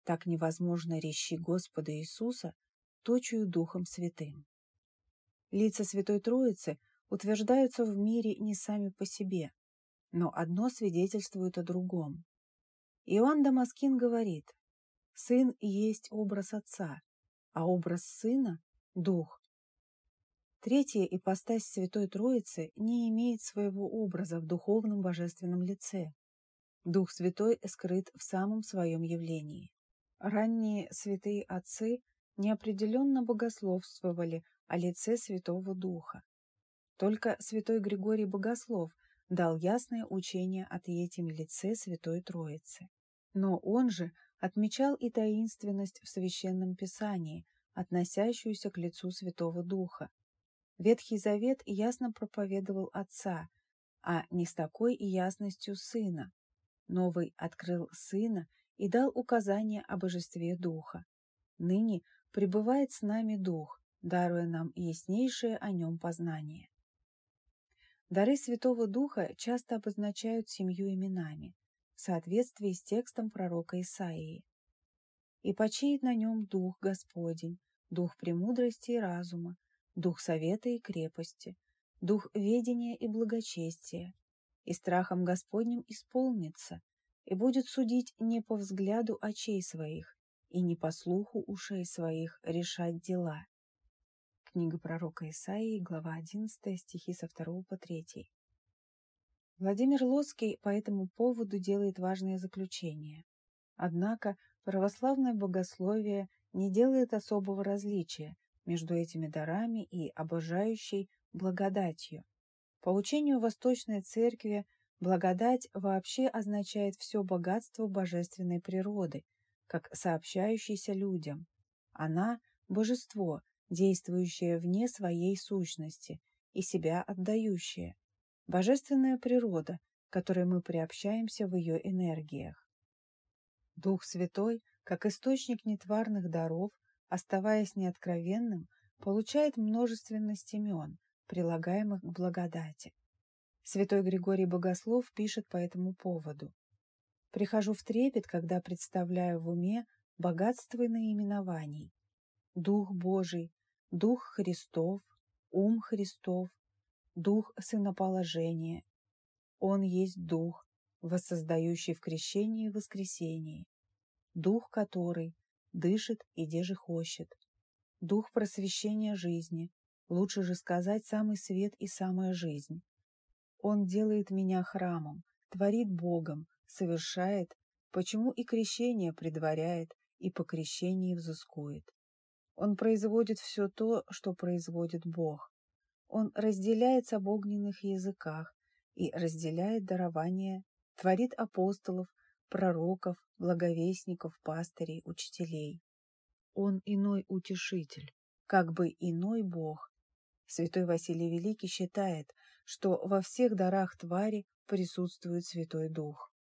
так невозможно речи Господа Иисуса точую Духом Святым. Лица Святой Троицы утверждаются в мире не сами по себе, но одно свидетельствует о другом. Иоанн Дамаскин говорит, «Сын есть образ Отца, а образ Сына – Дух. Третья ипостась Святой Троицы не имеет своего образа в духовном божественном лице. Дух Святой скрыт в самом своем явлении. Ранние святые отцы неопределенно богословствовали о лице Святого Духа. Только святой Григорий Богослов дал ясное учение о третьем лице Святой Троицы. Но он же отмечал и таинственность в Священном Писании, относящуюся к лицу Святого Духа. Ветхий Завет ясно проповедовал Отца, а не с такой ясностью Сына. Новый открыл Сына и дал указание о божестве Духа. Ныне пребывает с нами Дух, даруя нам яснейшее о нем познание. Дары Святого Духа часто обозначают семью именами, в соответствии с текстом пророка Исаии. «И почиет на нем Дух Господень, Дух премудрости и разума, Дух совета и крепости, Дух ведения и благочестия, и страхом Господним исполнится, и будет судить не по взгляду очей своих, и не по слуху ушей своих решать дела. Книга пророка Исаии, глава 11, стихи со 2 по 3. Владимир Лоский по этому поводу делает важное заключение. Однако православное богословие не делает особого различия между этими дарами и обожающей благодатью. По учению Восточной Церкви благодать вообще означает все богатство божественной природы, как сообщающейся людям. Она – божество, действующее вне своей сущности и себя отдающее. Божественная природа, которой мы приобщаемся в ее энергиях. Дух Святой, как источник нетварных даров, оставаясь неоткровенным, получает множественность имен, прилагаемых к благодати. Святой Григорий Богослов пишет по этому поводу. «Прихожу в трепет, когда представляю в уме богатство наименований. Дух Божий, Дух Христов, Ум Христов, Дух Сыноположения. Он есть Дух, воссоздающий в крещении и воскресении. Дух, который дышит и деже хочет. Дух просвещения жизни, лучше же сказать самый свет и самая жизнь. Он делает меня храмом, творит Богом, совершает, почему и крещение предваряет, и по крещении взыскует. Он производит все то, что производит Бог. Он разделяется об огненных языках и разделяет дарование, творит апостолов, пророков, благовестников, пастырей, учителей. Он иной утешитель, как бы иной Бог. Святой Василий Великий считает, что во всех дарах твари присутствует Святой Дух.